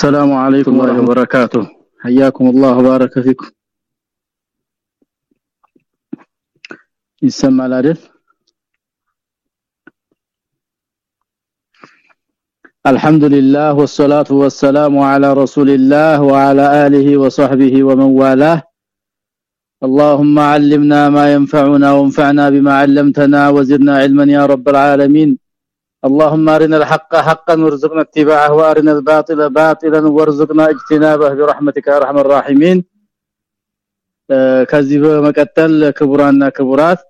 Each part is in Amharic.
السلام عليكم ورحمة الله. وبركاته. حياكم الله وبارك فيكم. يسمع العدد الحمد لله والصلاة والسلام على رسول الله وعلى آله وصحبه ومن والاه. اللهم علمنا ما ينفعنا وانفعنا بما علمتنا وزدنا علما يا رب العالمين. اللهم ارنا الحق حقا وارزقنا اتباعه وارنا الباطل باطلا وارزقنا اجتنابه برحمتك يا ارحم الراحمين ከዚህ በመቀጠል ክቡራና ክቡራት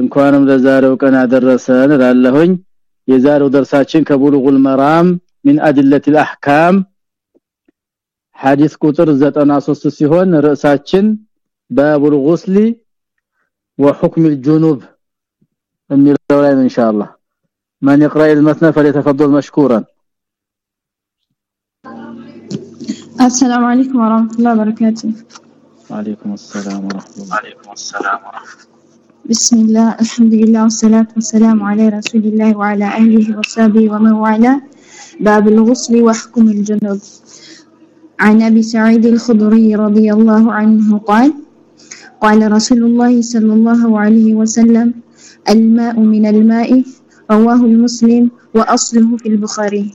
እንኳንም ለዛሬው ቀን አደረሰን እላለሁኝ የዛሬው ደርሳችን ከቡሉጉል መራም من ادله الاحكام ሐዲስ ቁጥር 93 ሲሆን ርዕሳችን በቡል ጉስሊ وحكم الجنوب የሚለው ላይ ኢንሻአላህ من يقرأ المثنى فليتفضل مشكورا. السلام عليكم ورحمة الله وبركاته. وعليكم السلام ورحمة الله. وعليكم السلام ورحمة الله. بسم الله الحمد لله والصلاة والسلام على رسول الله وعلى آله وصحبه ومن والاه. باب الغسل وحكم الجنوب. عن أبي سعيد الخضري رضي الله عنه قال قال رسول الله صلى الله عليه وسلم الماء من الماء رواه المسلم وأصله في البخاري.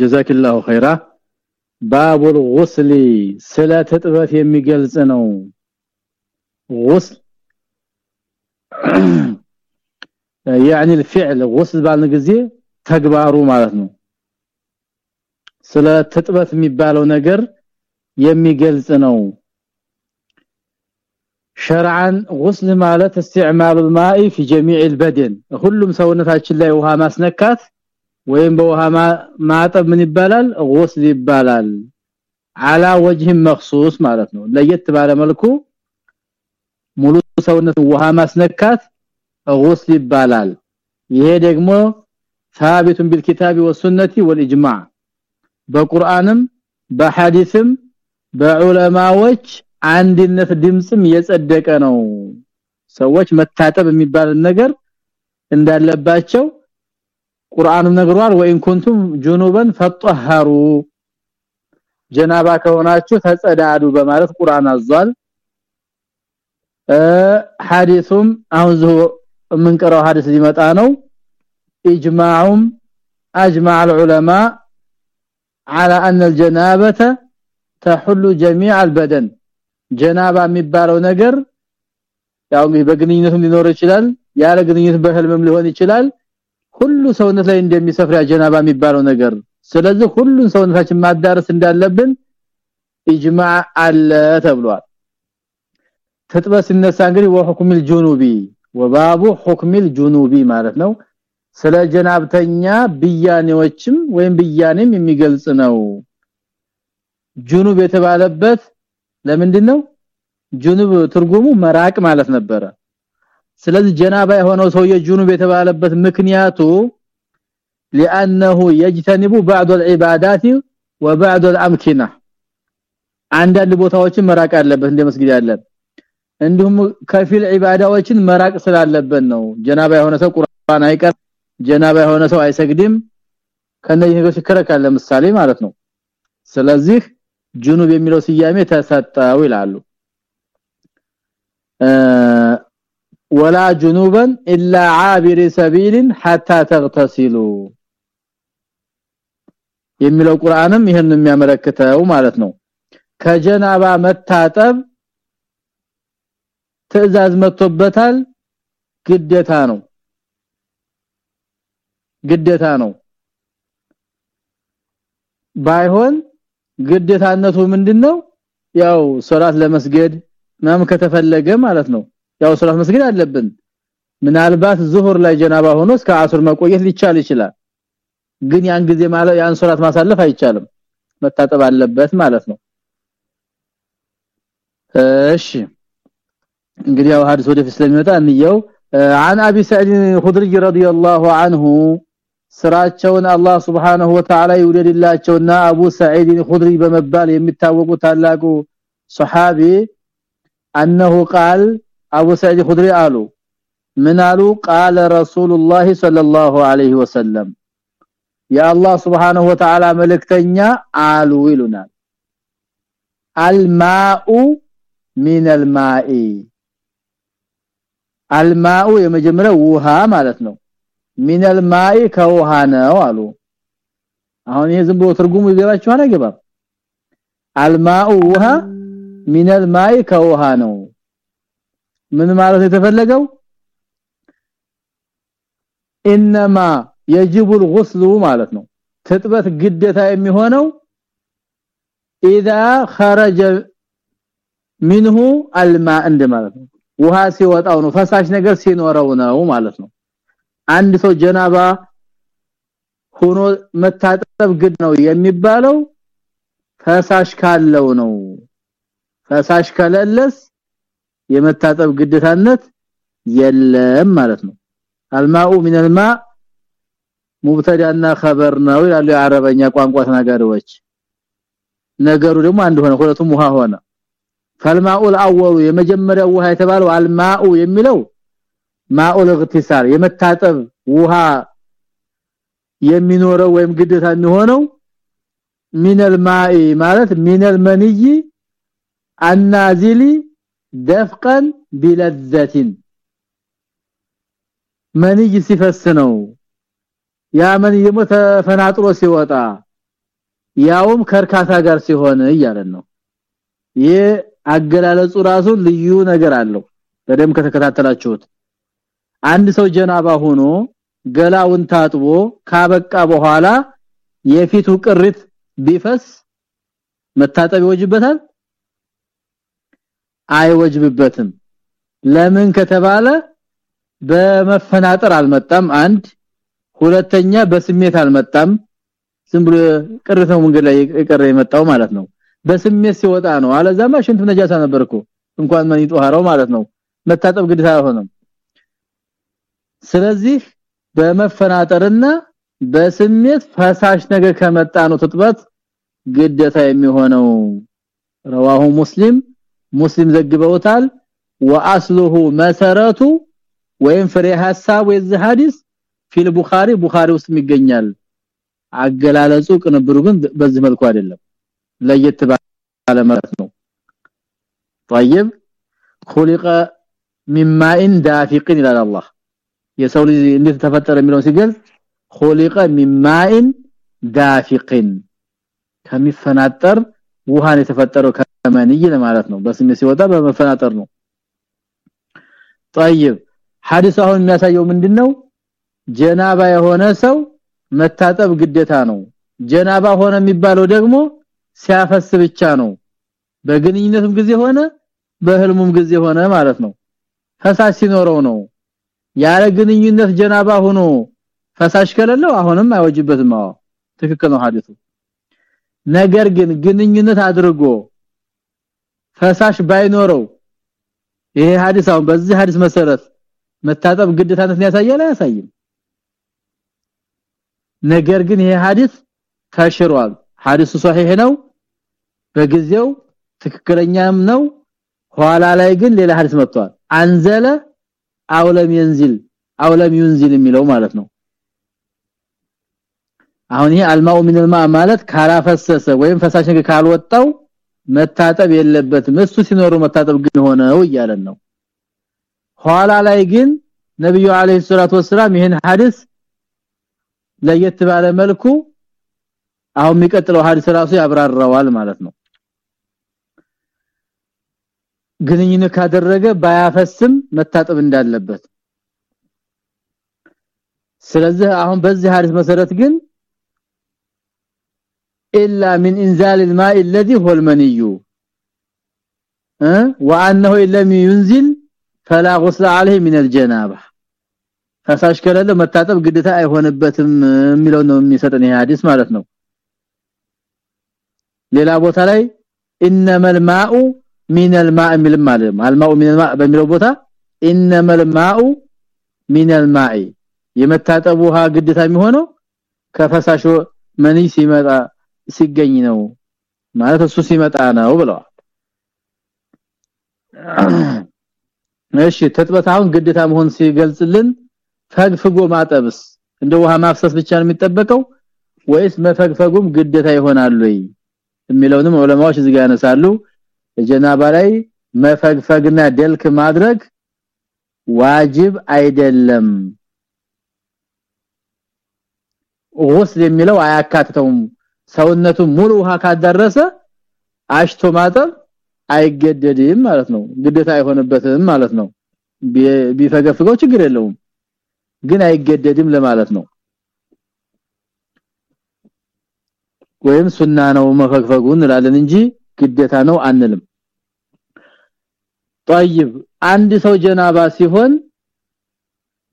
جزاك الله خيرا. باب الغسل. سلا تطبت يمي نو غسل يعني الفعل غسل بالنقزي تكبارو معناته سلا تطبت ميبالو نجر يميجلص نو شرعا غسل ማለት استعمال الماء في جميع البدن ሁሉም ሰውነታችን ላይ ውሃ ማስነካት ወይም በውሃ ማጠብ ምን ይባላል غسل ይባላል على وجه مخصوص ማለት ነው ለየት ባለ መልኩ ሙሉ ሰውነት ውሃ ማስነካት غسل ይባላል ይሄ ደግሞ ثابت بالكتاب والسنه والاجماع በቁርአንም በሐዲስም በዑለማዎች አንድነት ድምጽም የጸደቀ ነው ሰዎች መታጠብ የሚባል ነገር እንዳለባቸው ቁርአኑ ነግሯል ወይን ኩንቱም ጁኑበን ፈጠሃሩ ጀናባ ከሆናችሁ ተጸዳዱ በማለት ቁርአን አዟል ሐዲሱም አሁን ዘው የምንቀራው ሐዲስ ሊመጣ ነው ኢጅማዑም اجمع العلماء على ان الجنابه تحل جميع البدن ጀናባ የሚባለው ነገር ያው እንግዲህ በግንኙነቱም ሊኖር ይችላል ያለ ግንኙነት በህልምም ሊሆን ይችላል። ሁሉ ሰውነት ላይ እንደሚሰፍር ጀናባ የሚባለው ነገር። ስለዚህ ሁሉን ሰውነታችን ማዳረስ እንዳለብን ኢጅማዕ አለ ተብሏል። ተጥበስ ሲነሳ እንግዲህ ወሁክሚል ጁኑቢ ወባቡ ሁክሚል ጁኑቢ ማለት ነው። ስለ ጀናብተኛ ብያኔዎችም ወይም ብያኔም የሚገልጽ ነው። ጁኑብ የተባለበት ለምንድነው ጁኑብ ትርጉሙ መራቅ ማለት ነበረ ስለዚህ ጀናባ የሆነው ሰው የጁኑብ የተባለበት ምክንያቱ لانه يجتنب بعض العبادات وبعض الامكنه አንዳንድ ቦታዎችን መራቅ አለበት እንደ መስጊድ ያለ እንዲሁም ከፊል ዒባዳዎችን መራቅ ስላለበት ነው ጀናባ የሆነ ሰው ቁርአን አይቀር ጀናባ የሆነ ሰው አይሰግድም ከነዚህ ነገሮች ይከረካል ለምሳሌ ማለት ነው ስለዚህ ጁኑብ የሚለው ስያሜ ተሰጠው ይላሉ ወላ ጁኑበን ኢላ ዓቢር ሰቢልን حتى تغتسلوا የሚለው ቁርአንም ይሄን የሚያመለክተው ማለት ነው ከጀናባ መታጠብ ትዕዛዝ መጥቶበታል ግዴታ ነው ግዴታ ነው ባይሆን ግዴታነቱ ምንድነው ያው ሶላት ለመስገድ ማም ከተፈለገ ማለት ነው ያው ሶላት መስገድ አለብን ምናልባት ዙሁር ላይ ጀናባ ሆኖ እስከ አሱር መቆየት ሊቻል ይችላል ግን ያን ጊዜ ማለት ያን ሶላት ማሳለፍ አይቻልም መታጠብ አለበት ማለት ነው እሺ እንግዲህ ያው ሐዲስ ወደፊት ስለሚመጣ እንየው عن ابي سعيد الخدري رضي الله عنه ስራቸውን አላህ Subhanahu Wa Ta'ala ይውደድላቸውና አቡ ሰዒድ الخدري በመባል የሚታወቁ ታላቁ ሱሐቢ انه قال አቡ ሰዒድ الخدري አሉ ምን አሉ قال رسول الله صلى الله عليه وسلم የአላህ Subhanahu Wa Ta'ala መልእክተኛ አሉ ይሉናል አልማኡ ሚን አልማኢ አልማኡ የመጀመሪያው ውሃ ማለት ነው ሚን አልማኢ ከውሃ ነው አሉ አሁን ይሄ ዝም ብሎ ትርጉሙ ይገባችኋል አይገባም አልማኡ ውሃ ሚን አልማኢ ከውሃ ነው ምን ማለት የተፈለገው ኢነማ يجب الغسل ማለት ነው ትጥበት ግዴታ የሚሆነው اذا خرج منه الماء እንደማለት ነው ውሃ ሲወጣው ነው ፈሳሽ ነገር ሲኖረው ነው ማለት ነው አንድ ሰው ጀናባ ሆኖ መታጠብ ግድ ነው የሚባለው ፈሳሽ ካለው ነው ፈሳሽ ከለለስ የመታጠብ ግዴታነት የለም ማለት ነው አልማኡ من الماء ሙብተዳና ኸበር ነው ይላሉ የአረበኛ ቋንቋ ተናጋሪዎች ነገሩ ደግሞ አንድ ሆነ ሁለቱም ውሃ ሆነ ፈልማኡል አወሉ የመጀመሪያው ውሃ የተባለው አልማኡ የሚለው ማኡል እግትሳል የመታጠብ ውሃ የሚኖረው ወይም ግዴታ የሚሆነው من الماء ማለት من المني النازل دفقا بلذة። مني ሲፈስ ነው። ያ مني ተፈናጥሮ ሲወጣ ያውም ከእርካታ ጋር ሲሆን እያለን ነው። ይሄ አገላለጹ ራሱ ልዩ ነገር አለው። በደም ከተከታተላችሁት አንድ ሰው ጀናባ ሆኖ ገላውን ታጥቦ ካበቃ በኋላ የፊቱ ቅሪት ቢፈስ መታጠብ ይወጅበታል? አይወጅብበትም። ለምን ከተባለ በመፈናጠር አልመጣም። አንድ ሁለተኛ በስሜት አልመጣም። ዝም ብሎ ቅርተው መንገድ ላይ የቀረ የመጣው ማለት ነው። በስሜት ሲወጣ ነው። አለዛማ ሽንት ነጃሳ ነበርኩ እንኳን ማን ይጧሃረው ማለት ነው። መታጠብ ግዴታ አይሆንም ስለዚህ በመፈናጠርና በስሜት ፈሳሽ ነገር ከመጣ ነው ትጥበት ግዴታ የሚሆነው ረዋሁ ሙስሊም ሙስሊም ዘግበውታል ወአስሉሁ መሰረቱ ወይም ፍሬ ሐሳብ የዚህ ሐዲስ ፊል ቡኻሪ ቡኻሪ ውስጥ ይገኛል አገላለጹ ቅንብሩ ግን በዚህ መልኩ አይደለም ለየት ባለ ማለት ነው طيب خلق من ماء دافق الى الله የሰው ልጅ እንዴት ተፈጠረ የሚለው ሲገልጽ خلق من ماء دافق ከሚፈናጠር ውሃን የተፈጠረው ከመንይ ለማለት ነው በስሜ ሲወጣ በመፈናጠር ነው طيب ሐዲስ አሁን የሚያሳየው ምንድነው ጀናባ የሆነ ሰው መታጠብ ግዴታ ነው ጀናባ ሆነ የሚባለው ደግሞ ሲያፈስ ብቻ ነው በግንኙነቱም ጊዜ ሆነ በህልሙም ጊዜ ሆነ ማለት ነው ፈሳሽ ሲኖረው ነው ያለ ግንኙነት ጀናባ ሆኖ ፈሳሽ ከሌለው አሁንም አይወጅበትም። አዎ ትክክል ነው ሐዲሱ። ነገር ግን ግንኙነት አድርጎ ፈሳሽ ባይኖረው ይሄ ሐዲስ አሁን በዚህ ሐዲስ መሰረት መታጠብ ግዴታነትን ያሳያል አያሳይም? ነገር ግን ይሄ ሐዲስ ተሽሯል። ሐዲሱ ሷሂህ ነው በጊዜው ትክክለኛም ነው። ኋላ ላይ ግን ሌላ ሐዲስ መጥቷል። አንዘለ አውለም ينزل አውለም ينزل የሚለው ማለት ነው አሁን ይሄ አልማው ምን الماء ማለት ካላፈሰሰ ወይም ፈሳሽ ነገር ካልወጣው መታጠብ የለበትም እሱ ሲኖሩ መታጠብ ግን ሆነው እያለን ነው ኋላ ላይ ግን ነብዩ አለይሂ ሰላቱ ወሰለም ይሄን ሐዲስ ለየት ባለ መልኩ አሁን የሚቀጥለው ሐዲስ ራሱ ያብራራዋል ማለት ነው ግንኙነት ካደረገ ባያፈስም መታጠብ እንዳለበት ስለዚህ አሁን በዚህ ሐዲስ መሰረት ግን الا من انزال الماء الذي هو المني وانه لم ينزل فلا غسل عليه من الجنابه ፈሳሽ ከሌለ መታጠብ ግዴታ አይሆንበትም የሚለው ነው የሚሰጠን ይሄ ሐዲስ ማለት ነው ሌላ ቦታ ላይ انما الماء من الماء የሚል ማለት الماء من الماء በሚለው ቦታ انما الماء من الماء የመታጠብ ውሃ ግዴታ የሚሆነው ከፈሳሽ መኒ ሲመጣ ሲገኝ ነው ማለት እሱ ሲመጣ ነው ብለዋል እሺ ተጥበታውን ግዴታ መሆን ሲገልጽልን ፈግፍጎ ማጠብስ እንደ ውሃ ማፍሰስ ብቻ ነው የሚጠበቀው ወይስ መፈግፈጉም ግዴታ ይሆናል ወይ የሚለውንም ዑለማዎች እዚህ ጋር ያነሳሉ ጀናባ ላይ መፈግፈግና ደልክ ማድረግ ዋጅብ አይደለም። ወስል የሚለው አያካትተውም። ሰውነቱ ሙሉ ውሃ ካደረሰ አሽቶ ማጠብ አይገደድም ማለት ነው። ግዴታ አይሆንበትም ማለት ነው። ቢፈገፍገው ችግር የለውም ግን አይገደድም ለማለት ነው። ወይም ሱና ነው መፈግፈጉ እንላለን እንጂ ግዴታ ነው አንልም طيب አንድ ሰው ጀናባ ሲሆን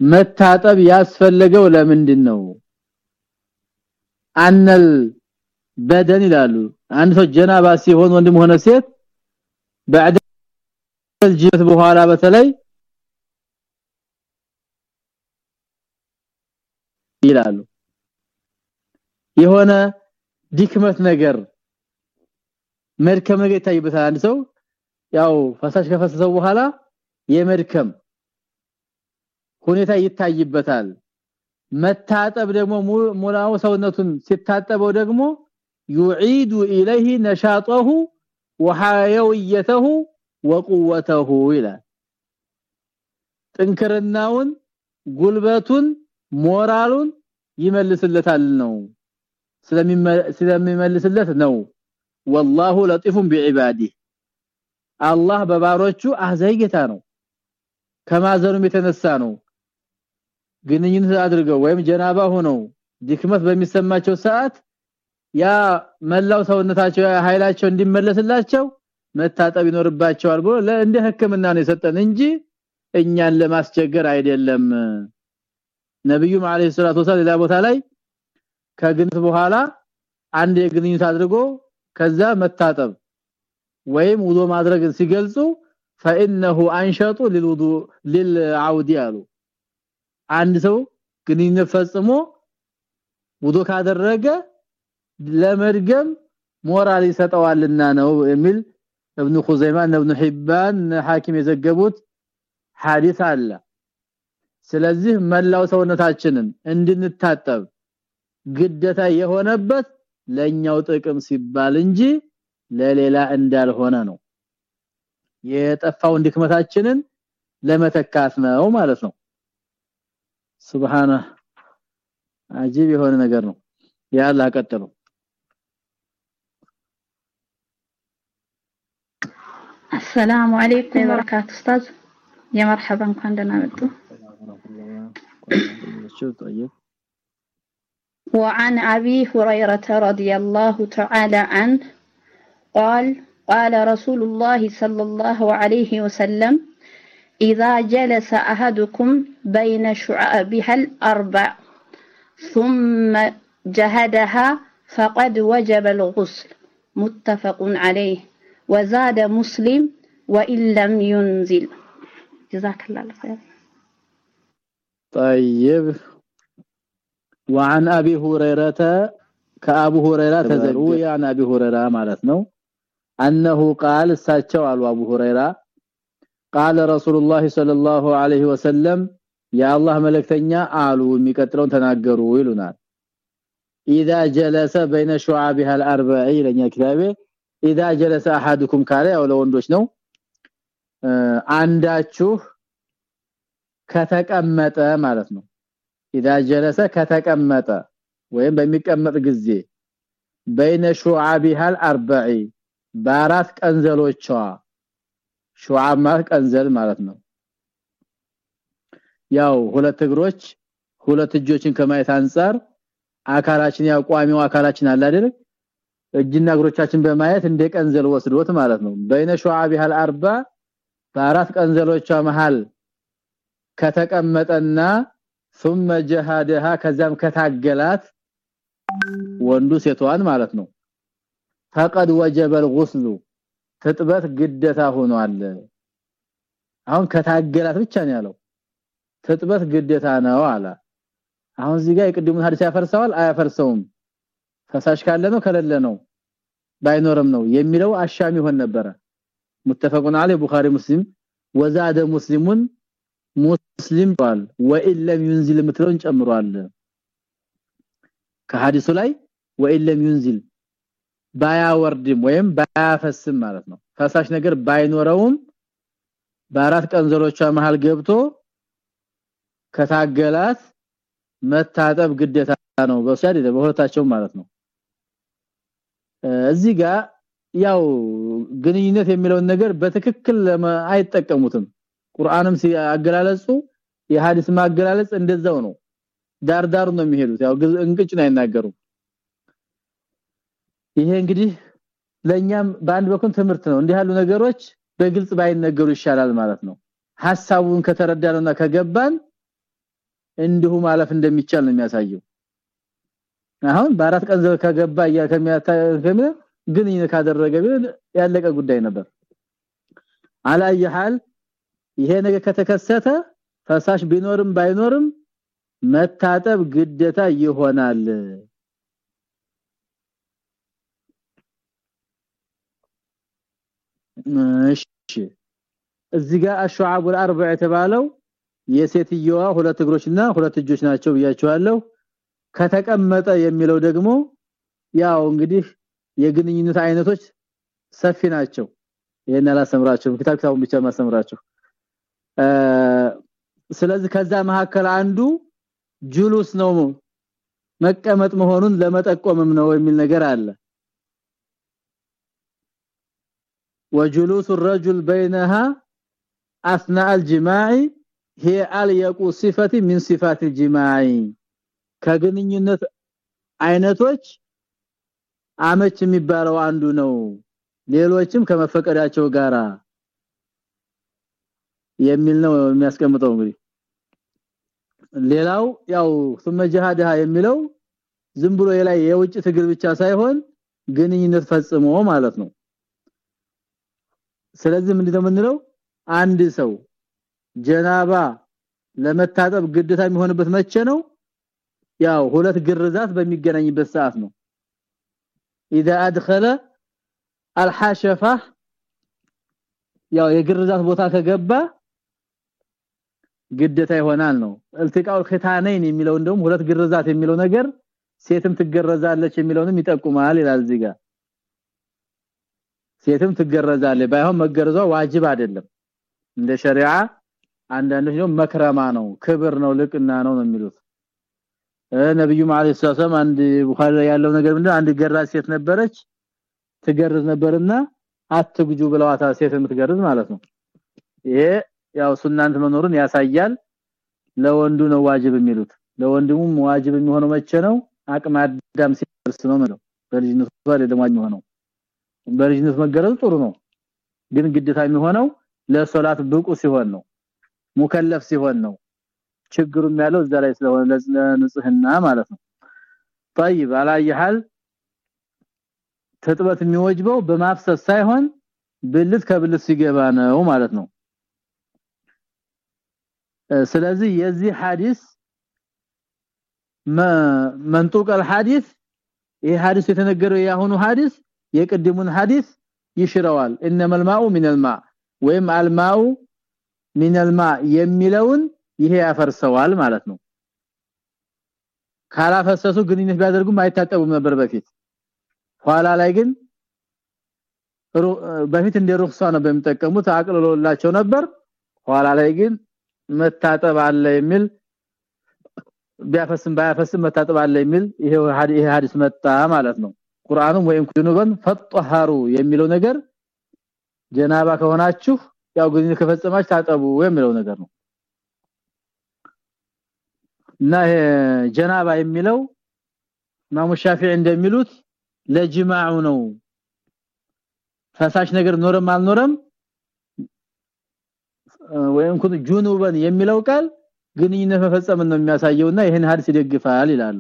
መታጠብ ያስፈልገው ለምንድን ነው አንል በደን ይላሉ አንድ ሰው ጀናባ ሲሆን ወንድም ሆነ ሴት بعد الجنس በኋላ በተለይ ይላሉ የሆነ ዲክመት ነገር መድከም ነገር ይታይበታል አንድ ሰው ያው ፈሳሽ ከፈሰሰው በኋላ የመድከም ሁኔታ ይታይበታል መታጠብ ደግሞ ሙላው ሰውነቱን ሲታጠበው ደግሞ يعيد اليه نشاطه وحيويته وقوته ይላል ጥንክርናውን ጉልበቱን ሞራሉን ይመልስለታል ነው ስለሚመልስለት ነው ወላሁ ለጢፉን ቢዒባዲ አላህ በባሮቹ አዛይ ጌታ ነው። ከማዘኑም የተነሳ ነው። ግንኙነት አድርገው ወይም ጀናባ ሆነው ድክመት በሚሰማቸው ሰዓት ያ መላው ሰውነታቸው ኃይላቸው እንዲመለስላቸው መታጠብ ይኖርባቸዋል ብሎ እንደ ህክምና ነው የሰጠን እንጂ እኛን ለማስቸገር አይደለም። ነብዩም አለይሂ ሰላቱ ወሰለም ሌላ ቦታ ላይ ከግንት በኋላ አንድ የግንኙነት አድርጎ ከዛ መታጠብ ወይም ውዶ ማድረግ ሲገልጹ فانه انشط للوضوء للعود ያሉ አንድ ሰው ግንኙነት ፈጽሞ ውዶ ካደረገ ለመድገም ሞራል ይሰጠዋልና ነው የሚል ابن خزيمه ابن حبان حاكم የዘገቡት ሐዲስ አለ ስለዚህ መላው ሰውነታችንን እንድንታጠብ ግዴታ የሆነበት ለኛው ጥቅም ሲባል እንጂ ለሌላ እንዳልሆነ ነው የጠፋውን ድክመታችንን ለመተካት ነው ማለት ነው ሱብሃነ አጂብ የሆነ ነገር ነው ያላ ቀጥሉ السلام عليكم وبركاته استاذ يا مرحبا እንኳን ደህና መጡ وعن أبي هريرة رضي الله تعالى عنه قال قال رسول الله صلى الله عليه وسلم إذا جلس أحدكم بين شعابها الأربع ثم جهدها فقد وجب الغسل متفق عليه وزاد مسلم وإن لم ينزل. جزاك الله خير طيب. وعن ابي هريره كابو هريره تزرو يعني ابي هريره ማለት ነው انه قال እሳቸው አሉ አቡ ሁረይራ قال رسول الله صلى الله عليه وسلم يا الله መልእክተኛ አሉ የሚቀጥለውን ተናገሩ ይሉናል اذا جلس بين شعابها الاربع ለኛ كتابه اذا جلس احدكم ካለ ያው ለወንዶች ነው አንዳችሁ ከተቀመጠ ማለት ነው اذا جلس ከተቀመጠ ወይም በሚቀመጥ ጊዜ بين شعابها الاربع በአራት ቀንዘሎቿ ሹዓብ ማለት ቀንዘል ማለት ነው ያው ሁለት እግሮች ሁለት እጆችን ከማየት አንፃር አካላችን ያው ቋሚው አካላችን አለ አይደል እጅና እግሮቻችን በማየት እንደ ቀንዘል ወስዶት ማለት ነው በይነ ሹዓቢሃ አልአርባ በአራት ቀንዘሎቿ መሃል ከተቀመጠና ثم جهادها ከዛም ከታገላት ወንዱ ሴቷን ማለት ነው فقد وجب الغسل ትጥበት ግዴታ ሆኗል አሁን ከታገላት ብቻ ነው ያለው ትጥበት ግዴታ ነው አለ አሁን እዚህ ጋር የቅድሙን ሐዲስ ያፈርሰዋል አያፈርሰውም ፈሳሽ ካለ ነው ከሌለ ነው ባይኖርም ነው የሚለው አሻሚ ሆን ነበረ متفقون عليه ቡኻሪ ሙስሊም ወዛደ ሙስሊሙን ሙስሊም ቃል ወኢለም ينزل ምትለውን ጨምሯል ከሐዲሱ ላይ ወኢለም ይንዝል ባያወርድም ወይም ባያፈስም ማለት ነው ፈሳሽ ነገር ባይኖረውም በአራት ቀንዘሎቿ መሃል ገብቶ ከታገላት መታጠብ ግዴታ ነው በሱ አይደለም በሁለታቸው ማለት ነው እዚህ ጋር ያው ግንኙነት የሚለውን ነገር በትክክል አይጠቀሙትም ቁርአንም ሲያገላለጹ የሐዲስ ማገላለጽ እንደዛው ነው። ዳር ነው የሚሄዱት። ያው እንቅጭን አይናገሩም። ይሄ እንግዲህ ለኛም በአንድ በኩል ትምህርት ነው። እንዲህ ያሉ ነገሮች በግልጽ ባይነገሩ ይሻላል ማለት ነው። ሐሳቡን ከተረዳነውና ከገባን እንዲሁ ማለፍ እንደሚቻል ነው የሚያሳየው። አሁን በአራት ቀን ከገባ ያ ከሚያታከም ግን ካደረገ ያለቀ ጉዳይ ነበር። አላየሃል ይሄ ነገር ከተከሰተ ፈሳሽ ቢኖርም ባይኖርም መታጠብ ግዴታ ይሆናል። እሺ። እዚህ ጋር አሽዓብ አርባ የተባለው የሴትየዋ ሁለት እግሮችና ሁለት እጆች ናቸው ብያቸዋለሁ ከተቀመጠ የሚለው ደግሞ ያው እንግዲህ የግንኙነት አይነቶች ሰፊ ናቸው። ይሄን አላሰምራችሁም ኪታብ ኪታቡን ብቻ ማሰምራችሁ ስለዚህ ከዛ መካከል አንዱ ጁሉስ ነው መቀመጥ መሆኑን ለመጠቆምም ነው የሚል ነገር አለ وجلوس الرجل بينها اثناء الجماع هي اليق صفه من صفات الجماع ከግንኙነት አይነቶች አመች የሚባለው አንዱ ነው ሌሎችም ከመፈቀዳቸው ጋራ የሚል ነው የሚያስቀምጠው እንግዲህ ሌላው ያው ثم جهادها የሚለው ዝም ብሎ የላይ የውጭ ትግል ብቻ ሳይሆን ግንኙነት ፈጽሞ ማለት ነው ስለዚህ ምንድነው የምንለው አንድ ሰው ጀናባ ለመታጠብ ግዴታ የሚሆንበት መቼ ነው ያው ሁለት ግርዛት በሚገናኝበት ሰዓት ነው اذا ادخل الحشفه ያው የግርዛት ቦታ ከገባ ግዴታ ይሆናል ነው التقاء الختانين የሚለው እንደውም ሁለት ግርዛት የሚለው ነገር ሴትም ትገረዛለች የሚለውንም ይጠቁማል ይላል እዚህ ጋር ሴትም ትገረዛለች ባይሆን መገረዟ ዋጅብ አይደለም እንደ ሸሪዓ አንዳንዶች ነው መክረማ ነው ክብር ነው ልቅና ነው ነው የሚሉት ነብዩ መሐመድ ሰለላሁ አንድ ቡኻሪ ያለው ነገር ምንድነው አንድ ገራዝ ሴት ነበረች ትገርዝ ነበርና አትግጁ ብለዋታ ሴት የምትገርዝ ማለት ነው ይሄ ያው ሱናንት መኖሩን ያሳያል ለወንዱ ነው ዋጅብ የሚሉት ለወንድሙም ዋጅብ የሚሆነው መቼ ነው አቅመ አዳም ሲደርስ ነው ማለት በልጅነቱ አይደለም የሚሆነው በልጅነት መገረዝ ጥሩ ነው ግን ግዴታ የሚሆነው ለሶላት ብቁ ሲሆን ነው ሙከለፍ ሲሆን ነው ችግሩም ያለው እዛ ላይ ስለሆነ ለንጽህና ማለት ነው طيب አላየሃል ተጥበት የሚወጅበው በማፍሰስ ሳይሆን ብልት ከብልት ሲገባ ነው ማለት ነው ስለዚህ የዚህ ሐዲስ መንጡቅ الحديث ይሄ ሐዲስ የተነገረው ያሁኑ ሐዲስ የቅድሙን ሐዲስ ይሽረዋል انما الماء من الماء ወይም الماء من الماء የሚለውን ይሄ ያፈርሰዋል ማለት ነው ካላፈሰሱ ግንኙነት ቢያደርጉም አይታጠቡም ነበር በፊት ኋላ ላይ ግን በፊት እንደ ሩክሷ ነው በሚጠቀሙት አቅልሎላቸው ነበር ኋላ ላይ ግን መታጠብ አለ የሚል ቢያፈስም ባያፈስም መታጠብ አለ የሚል ይሄ ሐዲስ መጣ ማለት ነው። ቁርአኑም ወይም ኩኑበን ፈጠሃሩ የሚለው ነገር ጀናባ ከሆናችሁ ያው ግንኙነት ከፈጸማችሁ ታጠቡ የሚለው ነገር ነው። እና ጀናባ የሚለው ኢማሙ እንደሚሉት ለጅማዑ ነው። ፈሳሽ ነገር ኖረም አልኖረም ወይም ኩን ጁኑበን የሚለው ቃል ግንኙነት መፈጸም ነው የሚያሳየውና ይሄን ሐዲስ ይደግፋል ይላሉ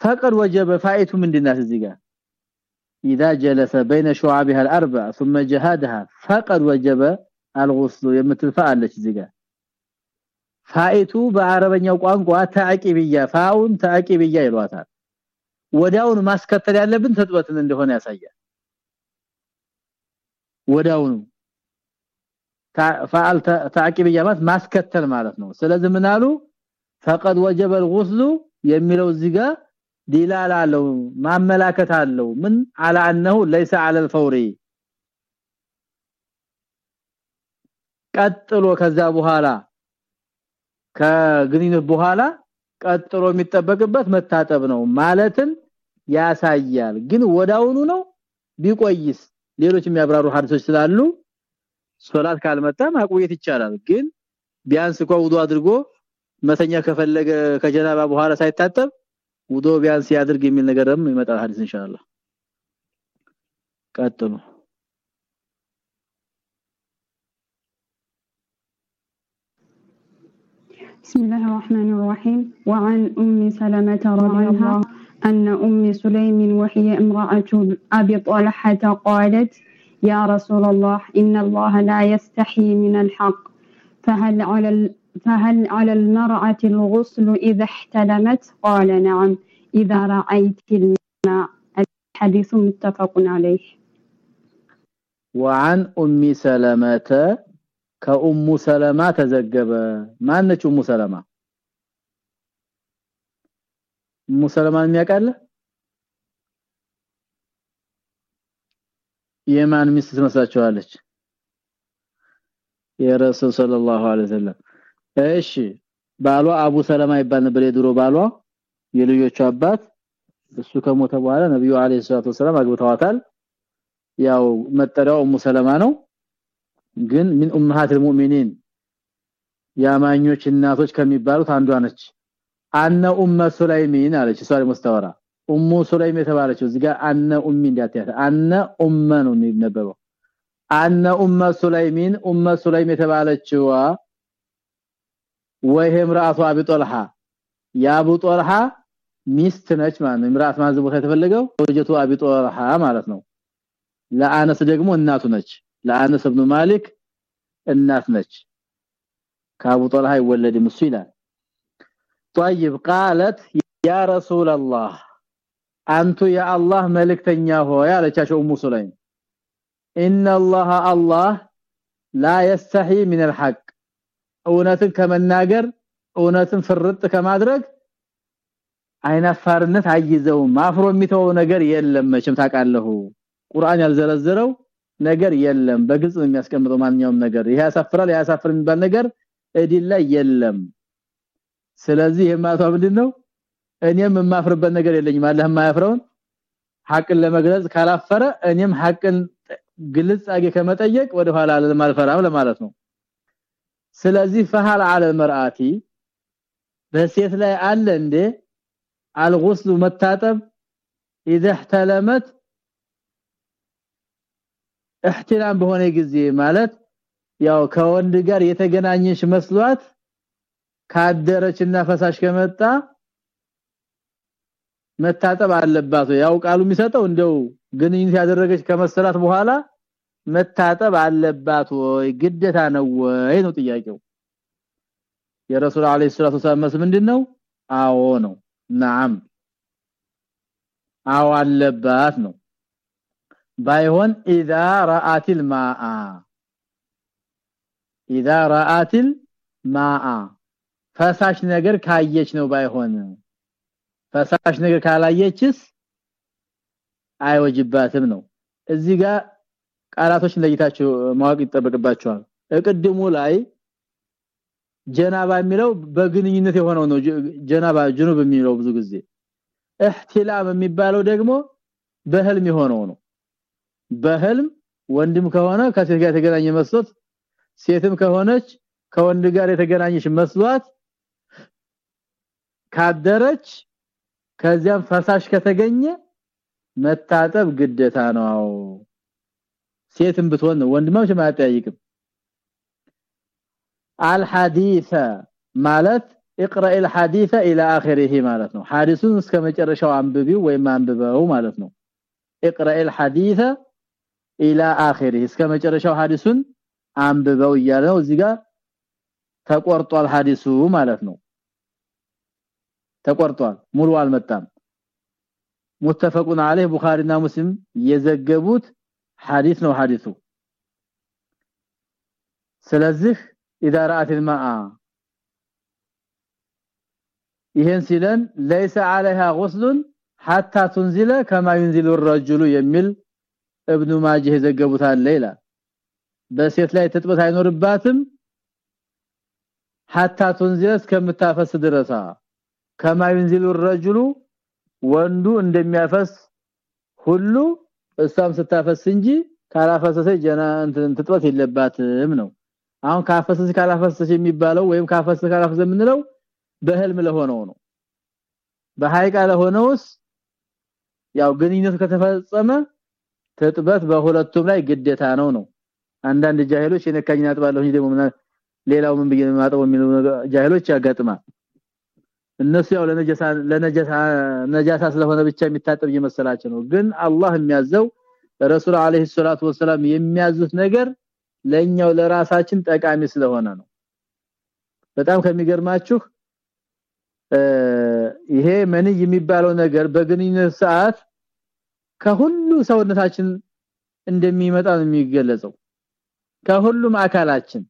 ፈቀድ ወጀበ ፋይቱ ምንድናት እዚህ ጋር اذا جلس بين شعابها الاربع ثم جهادها فقد وجب الغسل የምትልፋለች እዚህ ጋር ፋይቱ በአረበኛው ቋንቋ ተአቂብያ ፋውን ተአቂብያ ይሏታል ወዳውን ማስከተል ያለብን ተጥበትን እንደሆነ ያሳያል ወዳውን فعل تعقيبيه ማለት ማስከተል ማለት ነው ስለዚህ ምን አሉ فقد وجب الغسل የሚለው እዚህ ጋር ዲላላ አለው ማመላከት አለው ምን على انه ليس على الفور ቀጥሎ ከዛ በኋላ ከግንኙነት በኋላ ቀጥሎ የሚጠበቅበት መታጠብ ነው ማለትን ያሳያል ግን ወዳውኑ ነው ቢቆይስ ሌሎች የሚያብራሩ ሐዲሶች ስላሉ ሶላት ካልመጣ ማቆየት ይቻላል ግን ቢያንስ እንኳን ውዱ አድርጎ መተኛ ከፈለገ ከጀናባ በኋላ ሳይታጠብ ውዱ ቢያንስ ያድርግ የሚል ነገርም ይመጣል ሐዲስ ኢንሻአላህ ቀጥሉ بسم الله الرحمن الرحيم وعن أم سلمة رضي الله أن أم سليم وهي امرأة أبي طلحة قالت يا رسول الله إن الله لا يستحي من الحق. فهل على فهل على المرأة الغسل إذا احتلمت؟ قال نعم إذا رأيت الماء. الحديث متفق عليه. وعن أم سلمة كأم سلمة تزقب ما أنت أم سلمة? أم سلمة له የማን ሚስት ትመስላችኋለች? የረሱል ሰለላሁ ዐለይሂ ወሰለም። እሺ ባሏ አቡ ሰለማ ይባል ነበር የድሮ ባሏ። የልጆቹ አባት እሱ ከሞተ በኋላ ነብዩ አለይሂ ሰላቱ ወሰለም አግብተዋታል። ያው መጠሪያው ኡሙ ሰለማ ነው። ግን ምን ኡማሃት ሙእሚኒን ያማኞች እናቶች ከሚባሉት አንዷ ነች። አነ ኡመ ሱለይሚን አለች። ሷሪ ሙስተወራ ኡሙ ሱለይም የተባለችው እዚህ ጋር አነ ኡሚ እንዳትያተ አነ ኡመ ነው የሚነበበው አነ ኡመ ሱለይሚን ኡመ ሱለይም የተባለችው ወይም ራሱ አቢ ጦልሃ ያቡ ጦልሃ ሚስት ነች ማለት ነው ምራት ማዘ ቦታ የተፈለገው ወጀቱ አቢ ጦልሃ ማለት ነው ለአነስ ደግሞ እናቱ ነች ለአነስ ኢብኑ ማሊክ እናት ነች ከአቡ ጦልሃ ይወለድም እሱ ይላል طيب قالت يا رسول الله አንቱ የአላህ መልእክተኛ ሆይ አለቻቸው ኡሙ ሱለይም ان الله الله لا يستحي من الحق እውነትን ከመናገር እውነትን ፍርጥ ከማድረግ አይናፋርነት አይዘውም አፍሮ የሚተው ነገር የለም መቼም ታውቃለሁ ቁርአን ያልዘረዘረው ነገር የለም በግልጽ ነው የሚያስቀምጠው ማንኛውም ነገር ይሄ ያሳፍራል ያሳፍር የሚባል ነገር እዲል ላይ የለም ስለዚህ የማቷ ምንድነው እኔም የማፍርበት ነገር የለኝም። አላህ የማያፍረውን ሐቅን ለመግለጽ ካላፈረ እኔም ሐቅን ግልጽ አገ ከመጠየቅ ወደ ኋላ ለማልፈራም ለማለት ነው። ስለዚህ ፈሃል على المرأة በሴት ላይ አለ እንዴ? الغسل መታጠብ اذا احتلمت احتلام በሆነ ጊዜ ማለት ያው ከወንድ ጋር የተገናኘሽ መስሏት ካደረችና ፈሳሽ ከመጣ መታጠብ አለባት ያው ቃሉ የሚሰጠው እንደው ግንኙነት ያደረገች ከመሰላት በኋላ መታጠብ አለባት ወይ ግዴታ ነው ወይ ነው ጥያቄው የረሱል አለይሂ ሰላቱ ወሰለም ምንድነው አዎ ነው ነዓም አዎ አለባት ነው ባይሆን اذا رات الماء اذا رات الماء ፈሳሽ ነገር ካየች ነው ባይሆን ፈሳሽ ነገር ካላየችስ አይወጅባትም ነው። እዚህ ጋር ቃላቶችን ለይታችሁ ማወቅ ይጠበቅባቸዋል። እቅድሙ ላይ ጀናባ የሚለው በግንኙነት የሆነው ነው። ጀናባ ጅኑብ የሚለው ብዙ ጊዜ። እህትላም የሚባለው ደግሞ በህልም የሆነው ነው። በህልም ወንድም ከሆነ ከሴት ጋር የተገናኘ መስሎት ሴትም ከሆነች ከወንድ ጋር የተገናኘች መስሏት ካደረች ከዚያም ፈሳሽ ከተገኘ መታጠብ ግዴታ ነው ሴትም ብትሆን ወንድማች ማያጠያይቅም الحديث ማለት اقرا الحديث الى اخره ማለት ነው ሐዲሱን እስከ መጨረሻው አንብቢው ወይም አንብበው ማለት ነው اقرا الحديث الى اخره እስከ መጨረሻው ሐዲሱን አንብበው እያለ ነው እዚህ ጋር ተቆርጧል ሐዲሱ ማለት ነው ተቆርጧል ሙሉ አልመጣም متفقون عليه ቡኻሪና ሙስሊም የዘገቡት ሐዲስ ነው ሐዲሱ ስለዚህ اذا رات الماء ይሄን ሲለን ليس عليها غسل حتى تنزل كما ينزل الرجل የሚል ابن ماجه ዘገቡታል ሌላ በሴት ላይ ትጥበት አይኖርባትም حتى تنزل እስከምታፈስ ድረሳ كما ينزل الرجل ወንዱ እንደሚያፈስ ሁሉ እሷም ስታፈስ እንጂ ካላፈሰሰ ጀና እንትን ትጥበት የለባትም ነው አሁን ካፈሰሰ ካላፈሰሰ የሚባለው ወይም ካፈሰሰ ካላፈሰሰ የምንለው በህልም ለሆነው ነው በሐይቃ ለሆነውስ ያው ግንኙነት ከተፈጸመ ትጥበት በሁለቱም ላይ ግዴታ ነው ነው አንዳንድ ጃሂሎች የነካኝ አጥባለሁ እንጂ ደግሞ ሌላው ምን ብዬ ማጠው የሚሉ ጃሂሎች ያጋጥማል እነሱ ያው ለነጃሳ ለነጃሳ ነጃሳ ስለሆነ ብቻ የሚታጠብ እየመሰላቸው ነው። ግን አላህ የሚያዘው ረሱል አለይሂ ሰላቱ ወሰለም የሚያዙት ነገር ለኛው ለራሳችን ጠቃሚ ስለሆነ ነው። በጣም ከሚገርማችሁ ይሄ መንይ የሚባለው ነገር በግንኙነት ሰዓት ከሁሉ ሰውነታችን እንደሚመጣ ነው የሚገለጸው። ከሁሉም አካላችን።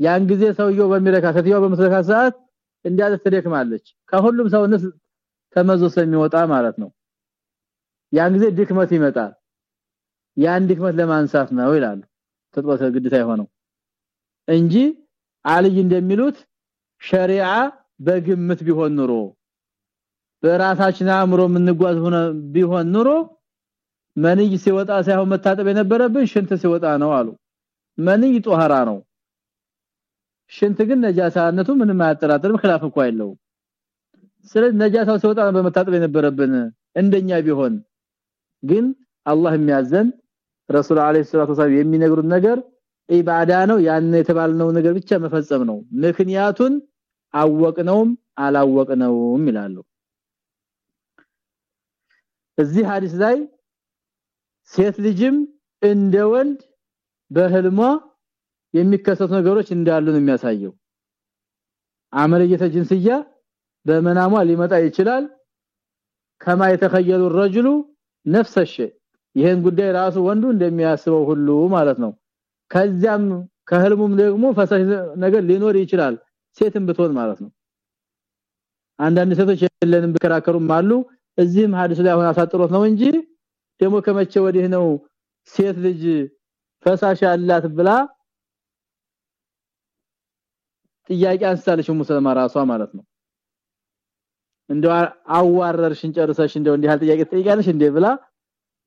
ያን ጊዜ ሰውየው በሚረካ ሴትየዋ በምትረካ ሰዓት እንዳለ ትደክማለች። ከሁሉም ሰውነት ተመዞ ስለሚወጣ ማለት ነው። ያን ጊዜ ድክመት ይመጣል። ያን ድክመት ለማንሳት ነው ይላሉ። ተጥበተ ግዴታ የሆነው እንጂ አልይ እንደሚሉት ሸሪዓ በግምት ቢሆን ኑሮ በራሳችን አእምሮ የምንጓዝ ሆነ ቢሆን ኑሮ መንይ ሲወጣ ሳይሆን መታጠብ የነበረብን ሽንት ሲወጣ ነው አሉ። መንይ ጧሃራ ነው ሽንት ግን ነጃሳነቱ ምንም አያጠራጥርም خلاف እንኳን የለው ስለዚህ ነጃሳው ሲወጣ በመታጠብ የነበረብን እንደኛ ቢሆን ግን አላህ የሚያዘን ረሱል አለይሂ ሰላቱ ወሰለም የሚነግሩት ነገር ኢባዳ ነው ያን የተባልነው ነገር ብቻ መፈጸም ነው ምክንያቱን አወቅነውም አላወቅነውም ይላሉ እዚህ ሐዲስ ላይ ሴት ልጅም እንደ ወንድ በህልሟ የሚከሰቱ ነገሮች እንዳሉ ነው የሚያሳየው። አመለየተ ጅንስያ በመናሟ ሊመጣ ይችላል። ከማ የተخيل الرجل نفس الشيء ይሄን ጉዳይ ራሱ ወንዱ እንደሚያስበው ሁሉ ማለት ነው። ከዚያም ከህልሙም ደግሞ ፈሳሽ ነገር ሊኖር ይችላል። ሴትም ብትሆን ማለት ነው። አንዳንድ ሴቶች የለንም ቢከራከሩም አሉ። እዚህም ሐዲስ ላይ አሁን አሳጥሮት ነው እንጂ ደግሞ ከመቼ ወዲህ ነው ሴት ልጅ ፈሳሽ አላት ብላ ጥያቄ አንስታለች ሙሰለማ ራሷ ማለት ነው። እንደው አዋረርሽን ጨርሰሽ እንደው እንዲህ ጥያቄ ትጠይቃለሽ እንዴ ብላ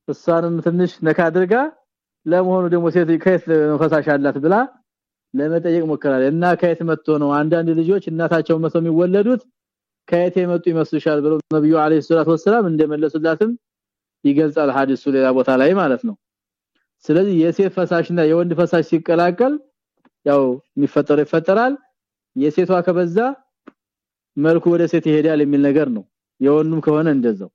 እሷንም ትንሽ ነካ አድርጋ ለመሆኑ ደግሞ ሴት ከየት ፈሳሽ አላት ብላ ለመጠየቅ ሞከራለ እና ከየት መጥቶ ነው? አንዳንድ ልጆች እናታቸው መስለው የሚወለዱት ከየት የመጡ ይመስልሻል ብለው ነብዩ አለይሂ ሰላቱ ወሰለም እንደመለሱላትም ይገልጻል ሐዲሱ ሌላ ቦታ ላይ ማለት ነው። ስለዚህ የሴት ፈሳሽና የወንድ ፈሳሽ ሲቀላቀል ያው የሚፈጠረው ይፈጠራል የሴቷ ከበዛ መልኩ ወደ ሴት ይሄዳል የሚል ነገር ነው የወንዱም ከሆነ እንደዛው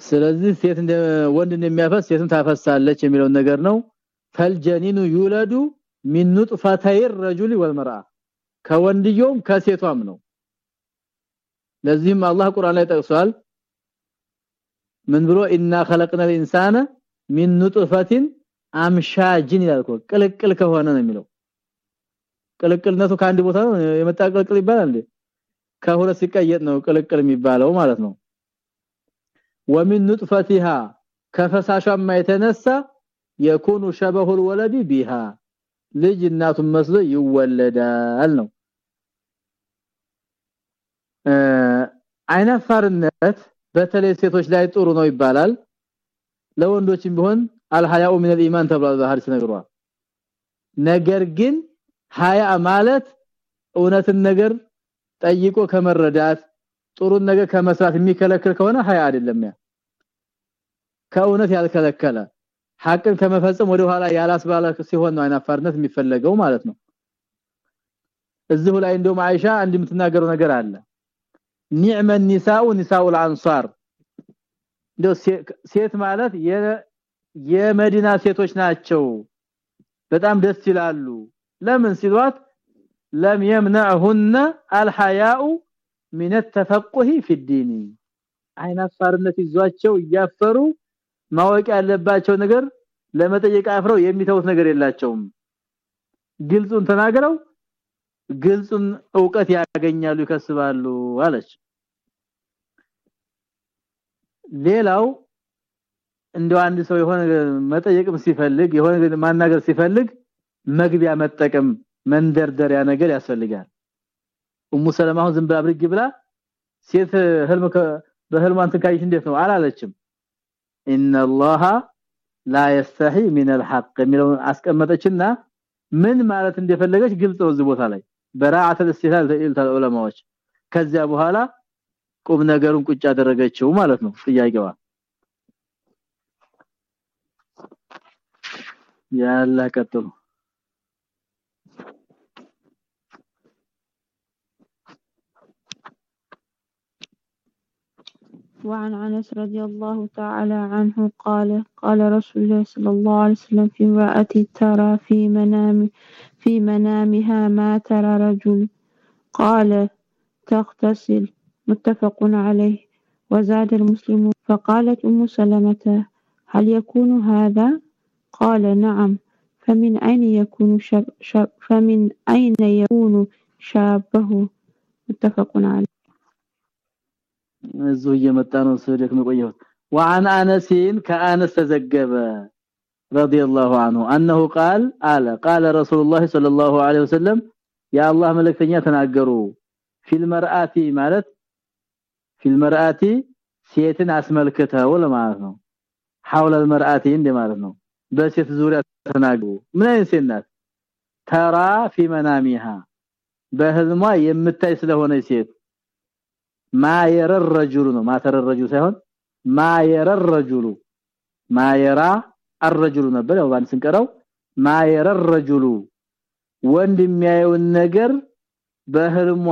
ስለዚህ ሴት እንደ ወንድ እንደሚያፈስ ሴትም ታፈሳለች የሚለው ነገር ነው ፈልጀኒኑ ይውለዱ ሚን ኑጥፈተይ الرجل والمرأه ከወንድየውም ከሴቷም ነው ለዚህም አላህ ቁርአን ላይ ጠቅሷል ምን ብሎ ኢና خلقنا الانسان من نطفه አምሻጅን ይላል ቅልቅል ከሆነ ነው የሚለው ቅልቅልነቱ ከአንድ ቦታ ነው የመጣ ቅልቅል ይባላል እንዴ ከሁለት ሲቀየጥ ነው ቅልቅል የሚባለው ማለት ነው ومن نطفتها ከፈሳሿማ የተነሳ የኩኑ شبه الولد بها ልጅ እናቱን መስሎ ይወለዳል ነው አይናፋርነት በተለይ ሴቶች ላይ ጥሩ ነው ይባላል ለወንዶችም ቢሆን አልሐያኡ ሚን الإيمان ተብሏል በሐዲስ ነግሯል ነገር ግን ሀያ ማለት እውነትን ነገር ጠይቆ ከመረዳት ጥሩን ነገር ከመስራት የሚከለክል ከሆነ ሀያ አይደለም ያ። ከእውነት ያልከለከለ ሀቅን ከመፈጸም ወደ ኋላ ያላስባለ ሲሆን ነው አይናፋርነት የሚፈለገው ማለት ነው። እዚሁ ላይ እንደውም አይሻ አንድ የምትናገረው ነገር አለ። ኒዕመ ኒሳኡ ኒሳኡ አንሳር ሴት ማለት የመዲና ሴቶች ናቸው። በጣም ደስ ይላሉ። ለምን ሲሏት ለም يمنعهن الحياء من التفقه في الدين አይናፋርነት ይዟቸው እያፈሩ ማወቅ ያለባቸው ነገር ለመጠየቅ አፍረው የሚተውት ነገር የላቸውም ግልጹን ተናግረው ግልጹን ዕውቀት ያገኛሉ ይከስባሉ አለች ሌላው እንደው አንድ ሰው የሆነ መጠየቅም ሲፈልግ የሆነ ማናገር ሲፈልግ መግቢያ መጠቀም መንደርደሪያ ነገር ያስፈልጋል ኡሙ ሰለማው ዝም ብላ ብርግ ብላ ሴት ህልም በህልሟን ትካይሽ እንዴት ነው አላለችም ኢነላሃ ላ يستحي من الحق የሚለውን አስቀመጠችና ምን ማለት እንደፈለገች ግልጽ ነው እዚህ ቦታ ላይ በራዓተ እስትላል ተይልታል ዑለማዎች ከዚያ በኋላ ቁም ነገሩን ቁጭ አደረገችው ማለት ነው ጥያቄዋ ያላ ቀጥሉ وعن أنس رضي الله تعالى عنه قال قال رسول الله صلى الله عليه وسلم في امرأة ترى في منام في منامها ما ترى رجل. قال تغتسل متفق عليه. وزاد المسلم فقالت أم سلمة هل يكون هذا؟ قال نعم. فمن أين يكون شاب شاب فمن أين يكون شابه؟ متفق عليه. እዚሁ እየመጣ ነው ስደክም ቆየሁት وعن انس كانس تزجب رضي الله عنه انه قال قال قال رسول الله صلى الله عليه وسلم يا الله ملكتኛ ተናገሩ في المرآتي ማለት في المرآتي ሴትን አስመልክተው ለማለት ነው حول المرآتي እንደ ማለት ነው በሴት ዙሪያ ተናገሩ ምን አይነት ሴት ናት ተራ في منامها በህልሟ የምታይ ስለሆነ ሴት ما يرى الرجل ነው ما ترى الرجل ሳይሆን ما يرى الرجل ما يرى الرجل ነበር ያው ባን ስንቀራው ما يرى الرجل ወንድ የሚያየውን ነገር በህልሟ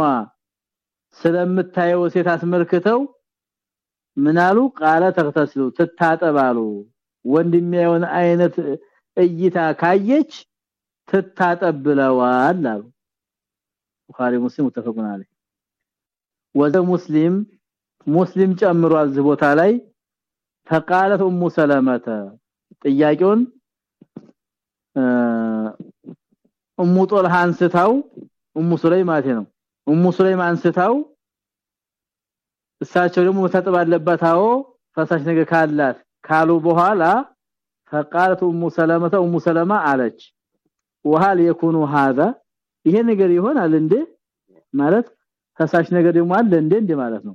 ስለምታየው ሴት አስመልክተው ምናሉ ቃለ ተክተስሉ ትታጠባሉ ወንድ የሚያየውን አይነት እይታ ካየች ትታጠብለዋል አሉ ቡኻሪ ሙስሊም ተፈቁን አለ ወደ ሙስሊም ሙስሊም ጨምሯል እዚህ ቦታ ላይ فقالت ام سلمة ጥያቄውን ኡሙ ጦልሃ አንስታው ኡሙ ሱለይም ማለት ነው ኡሙ ሱለይም አንስታው እሳቸው ደግሞ መታጠብ አለባት አዎ ፈሳሽ ነገር ካላት ካሉ በኋላ فقالت ام سلمة ام سلمة አለች وهل يكون هذا ይሄ ነገር ይሆናል እንዴ ማለት ፈሳሽ ነገር ደግሞ አለ እንዴ እንዴ ማለት ነው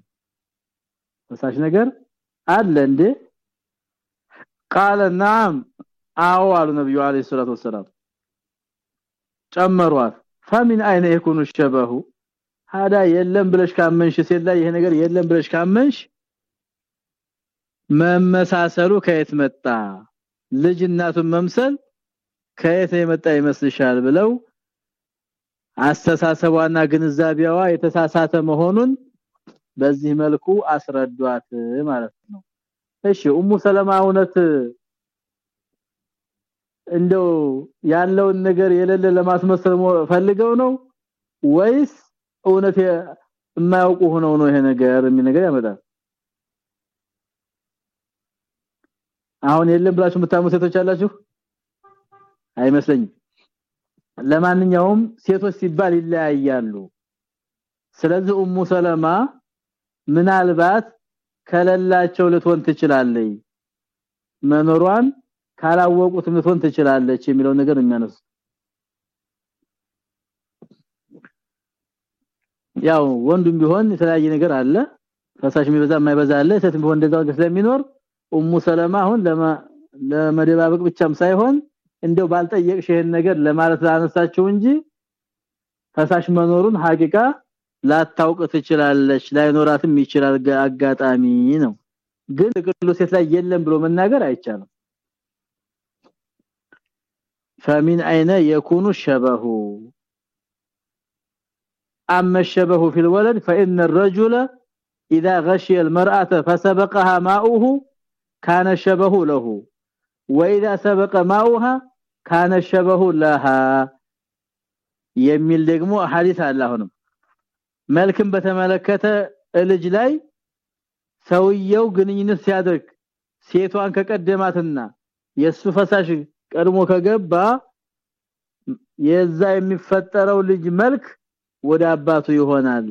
ፈሳሽ ነገር አለ እንዴ قال نعم አዎ አሉ ነብዩ አለይሂ ሰላቱ ወሰለም ጨመሯት فمن اين يكون الشبه هذا የለም ብለሽ ካመንሽ ሴት ላይ ይሄ ነገር የለም ብለሽ ካመንሽ መመሳሰሉ ከየት መጣ ልጅ እናቱን መምሰል ከየት የመጣ ይመስልሻል ብለው አስተሳሰቧና ግንዛቤዋ የተሳሳተ መሆኑን በዚህ መልኩ አስረዷት ማለት ነው። እሺ ኡሙ ሰለማ እውነት እንደው ያለውን ነገር የሌለ ለማስመሰል ፈልገው ነው ወይስ እውነት የማያውቁ ሆነው ነው ይሄ ነገር የሚል ነገር ያመጣል? አሁን የለም ብላችሁ የምታሙ ሴቶች አላችሁ? አይመስለኝም ለማንኛውም ሴቶች ሲባል ይለያያሉ። ስለዚህ ኡሙ ሰለማ ምናልባት ከለላቸው ልትሆን ትችላለች። መኖሯን ካላወቁት ልትሆን ትችላለች የሚለው ነገር የሚያነሱ ያው ወንዱም ቢሆን የተለያየ ነገር አለ። ፈሳሽ የሚበዛ የማይበዛ አለ። ሴትም ቢሆን እንደዛው ስለሚኖር ኡሙ ሰለማ አሁን ለመደባበቅ ብቻም ሳይሆን እንደው ባልጠየቅሽ ይሄን ነገር ለማለት ላነሳችሁ እንጂ ፈሳሽ መኖሩን ሐቂቃ ላታውቅ ትችላለች ላይኖራትም ይችላል አጋጣሚ ነው ግን ጥቅሉ ሴት ላይ የለም ብሎ መናገር አይቻልም فمن اين يكون الشبه اما الشبه في الولد فان الرجل اذا غشي المراه فسبقها ماؤه كان الشبه له واذا سبق ماؤها ካነ ለሃ የሚል ደግሞ ሐዲስ አለ አሁንም። መልክን በተመለከተ ልጅ ላይ ሰውየው ግንኙነት ሲያደርግ ሴቷን ከቀደማትና የሱ ፈሳሽ ቀድሞ ከገባ የዛ የሚፈጠረው ልጅ መልክ ወደ አባቱ ይሆናል።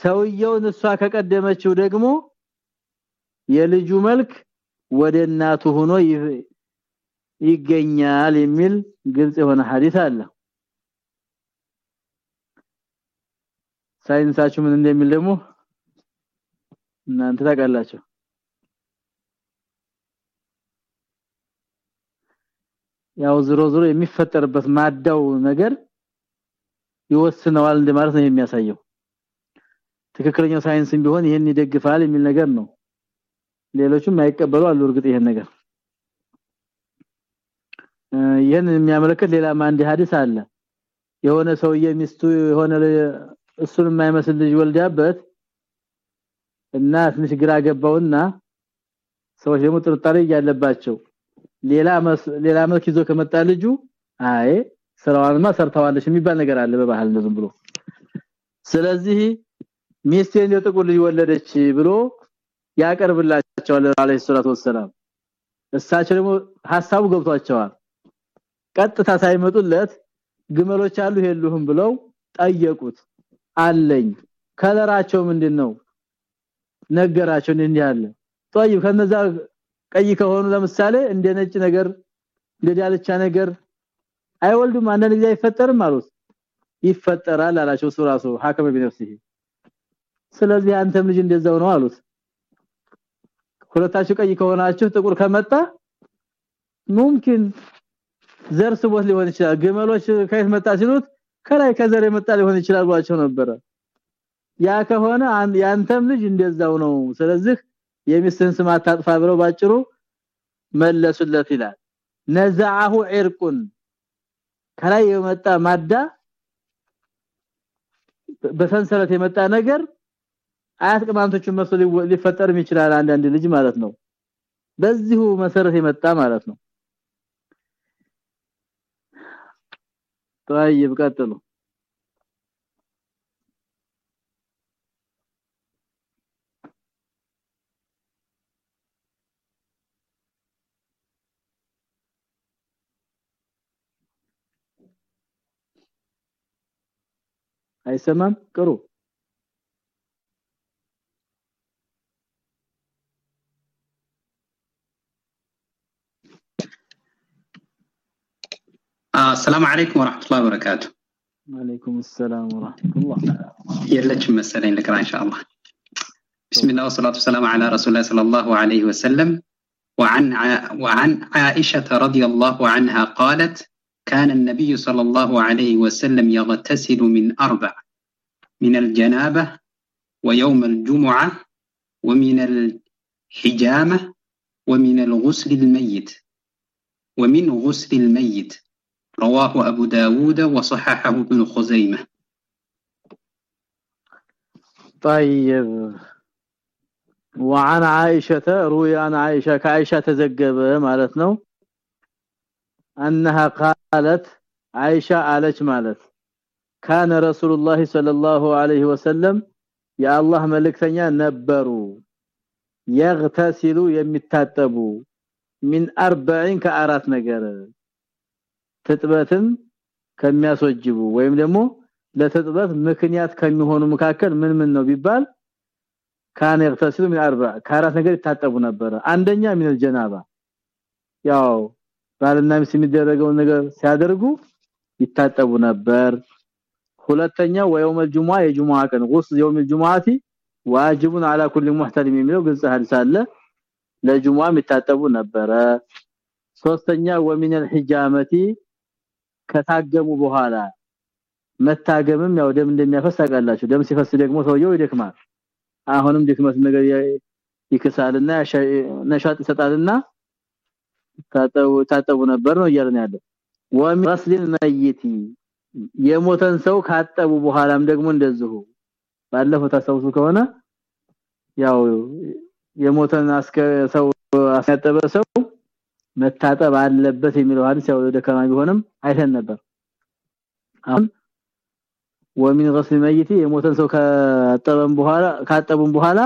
ሰውየው እሷ ከቀደመችው ደግሞ የልጁ መልክ ወደ እናቱ ሆኖ ይገኛል የሚል ግልጽ የሆነ ሐዲስ አለ። ሳይንሳችሁ ምን እንደሚል ደግሞ እናንተ ታውቃላችሁ። ያው ዝሮ ዝሮ የሚፈጠርበት ማዳው ነገር ይወስነዋል እንደማለት ነው የሚያሳየው። ትክክለኛው ሳይንስም ቢሆን ይሄን ይደግፋል የሚል ነገር ነው። ሌሎችም አይቀበሉ አሉ እርግጥ ይሄን ነገር ይሄን የሚያመለክት ሌላ አንድ ሐዲስ አለ። የሆነ ሰውዬ ሚስቱ የሆነ እሱን የማይመስል ልጅ ወልዳበት እና ትንሽ ግራ ገባውና ሰዎች ደግሞ ጥርጣሬ ያለባቸው ሌላ ሌላ መልክ ይዞ ከመጣ ልጁ አይ ስራዋንማ ሰርተዋለች የሚባል ነገር አለ በባህል ዝም ብሎ። ስለዚህ ሚስቴ እንደ ጥቁር ልጅ ወለደች ብሎ ያቀርብላቸዋል አለይሂ ሰላቱ ወሰለም እሳቸው ደግሞ ሐሳቡ ገብቷቸዋል ቀጥታ ሳይመጡለት ግመሎች አሉ የሉህም ብለው ጠየቁት አለኝ ከለራቸው ምንድነው ነገራቸው እንዲህ አለ طيب ከነዛ ቀይ ከሆኑ ለምሳሌ እንደ ነጭ ነገር እንደ ዳልቻ ነገር አይወልዱም አንዳንድ ጊዜ አይፈጠርም አሉት ይፈጠራል አላቸው ሱራሱ ሐከመ ቢነፍሲሂ ስለዚህ አንተም ልጅ እንደዛው ነው አሉት ሁለታችሁ ቀይ ከሆናችሁ ጥቁር ከመጣ ሙምኪን ዘር ስቦት ሊሆን ይችላል ግመሎች ከየት መጣ ሲሉት ከላይ ከዘር የመጣ ሊሆን ይችላል ብሏቸው ነበረ። ያ ከሆነ ያንተም ልጅ እንደዛው ነው። ስለዚህ የሚስትን ስም ብለው ባጭሩ መለሱለት ይላል። ነዛሁ ዒርቁን ከላይ የመጣ ማዳ በሰንሰለት የመጣ ነገር አያት ቅማንቶቹን መስሎ ሊፈጠርም ይችላል አንዳንድ ልጅ ማለት ነው። በዚሁ መሰረት የመጣ ማለት ነው طيب ቀጥሉ አይሰማም ቅሩ السلام عليكم ورحمة الله وبركاته. وعليكم السلام ورحمة الله. يلج مسألين لك إن شاء الله. بسم الله والصلاة والسلام على رسول الله صلى الله عليه وسلم. وعن وعن عائشة رضي الله عنها قالت كان النبي صلى الله عليه وسلم يغتسل من أربع من الجنابة ويوم الجمعة ومن الحجامة ومن الغسل الميت. ومن غسل الميت. رواه أبو داود وصححه ابن خزيمة. طيب. وعن عائشة روي عن عائشة كعائشة تزقب مالتنا أنها قالت عائشة عالج مالت كان رسول الله صلى الله عليه وسلم يا الله ملك ثانيا نبروا يغتسلوا يمتاتبوا من 40 كأرات نجر ትጥበትን ከሚያስወጅቡ ወይም ደግሞ ለትጥበት ምክንያት ከሚሆኑ መካከል ምን ምን ነው ቢባል ካን يغتسل من اربع ከአራት ነገር ይታጠቡ ነበር አንደኛ من الجنابه ያው ባልና ሚስት የሚደረገው ነገር ሲያደርጉ ይታጠቡ ነበር ሁለተኛ ወየውም الجمعه የጁሙአ ቀን غسل يوم الجمعه واجب على كل محترم የሚለው ግልጽ ሐዲስ አለ ለጁሙአ የሚታጠቡ ነበረ ሶስተኛ ومن الحجامه ከታገሙ በኋላ መታገምም ያው ደም እንደሚያፈስ ታውቃላችሁ። ደም ሲፈስ ደግሞ ሰውየው ይደክማል። አሁንም ድክመት ነገር ይከሳልና ነሻጥ ይሰጣልና ታጠቡ ታጠቡ ነበር ነው እያልን ያለው። ወሚስሊል መይቲ የሞተን ሰው ካጠቡ በኋላም ደግሞ እንደዚሁ ባለፈው ታስታውሱ ከሆነ ያው የሞተን ሰው አስያጠበ ሰው መታጠብ አለበት የሚለው ሐዲስ ያው ደካማ ቢሆንም አይተን ነበር አሁን ወሚን غسل الميت የሞተን ሰው ካጠበም በኋላ ካጠቡም በኋላ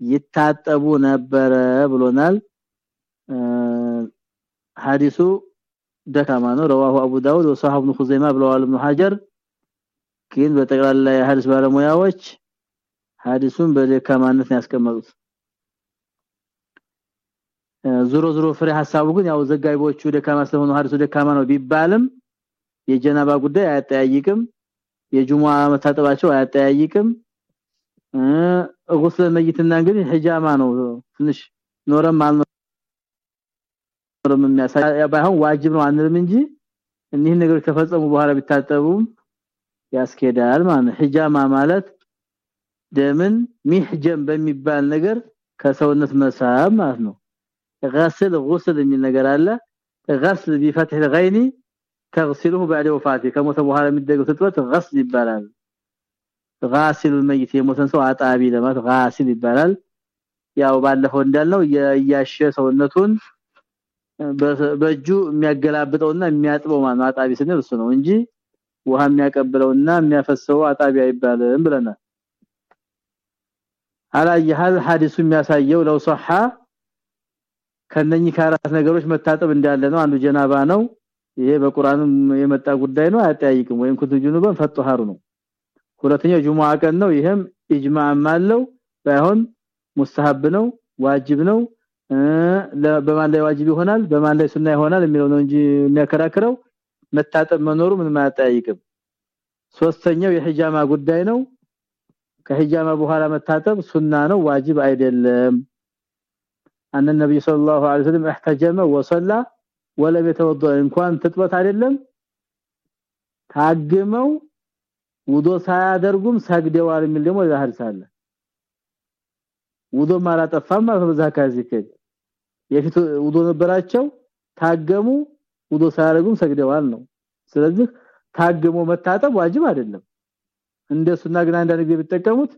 ይታጠቡ ነበረ ብሎናል ሐዲሱ ደካማ ነው رواه ابو داود وصححه ابن خزيمه ብለዋል ابن حجر ግን በጠቅላላ የሐዲስ ባለሙያዎች ሐዲሱን በደካማነት ያስቀመጡት ዙሮ ዙሮ ፍሬ ሐሳቡ ግን ያው ዘጋቢዎቹ ደካማ ስለሆኑ ሐዲሱ ደካማ ነው ቢባልም የጀናባ ጉዳይ አያጠያይቅም የጁሙአ መታጠባቸው አያጠያይቅም። ጉስለ መይትና እንግዲህ ሂጃማ ነው። ትንሽ ኖረም አልኖረም የሚያሳይ ባይሆን ዋጅብ ነው አንልም እንጂ እኒህ ነገሮች ከፈጸሙ በኋላ ቢታጠቡም ያስኬዳል ማለት ሂጃማ ማለት ደምን ሚህጀም በሚባል ነገር ከሰውነት መሳብ ማለት ነው غسل غسل የሚል ነገር አለ غسل بفتح الغين تغسله بعد وفاته ከሞተ በኋላ የሚደረገው ትጥበት غسل ይባላል غاسل الميت የሞተን ሰው አጣቢ ለማለት غاسل ይባላል ያው ባለፈው እንዳልነው ያያሸ ሰውነቱን በእጁ የሚያገላብጠውና የሚያጥበው ማለት አጣቢ ስንል እሱ ነው እንጂ ውሃ የሚያቀብለውና የሚያፈሰው አጣቢ አይባልም ብለናል አላየሃል ሐዲሱ የሚያሳየው ለው ሶሐ ከነኚህ ከአራት ነገሮች መታጠብ እንዳለ ነው። አንዱ ጀናባ ነው። ይሄ በቁርአንም የመጣ ጉዳይ ነው። አያጠያይቅም። ወይም ኩንቱ ጁኑባን ፈጥሃሩ ነው። ሁለተኛው ጁሙአ ቀን ነው። ይሄም ኢጅማዕም አለው። ባይሆን ሙስተሐብ ነው። ዋጅብ ነው። በማን ላይ ዋጅብ ይሆናል? በማን ላይ ሱና ይሆናል የሚለው ነው እንጂ የሚያከራክረው መታጠብ መኖሩ ምንም አያጠያይቅም። ሶስተኛው የሂጃማ ጉዳይ ነው። ከሂጃማ በኋላ መታጠብ ሱና ነው። ዋጅብ አይደለም አን ነብይ ሰለላሁ ዐለይሂ ወሰለም احتجم وصلى ولم يتوضا እንኳን ትጥበት አይደለም ታግመው ውዶ ሳያደርጉም ሰግደዋል የሚል ደግሞ ዛህር ሳለ ውዶ ማላጠፋም ማለት በዛ ካዚከ የፊት ውዶ ነበራቸው ታገሙ ውዶ ሳያደርጉም ሰግደዋል ነው ስለዚህ ታግሞ መታጠብ ዋጅብ አይደለም እንደሱና ግን አንዳንድ ጊዜ ቢጠቀሙት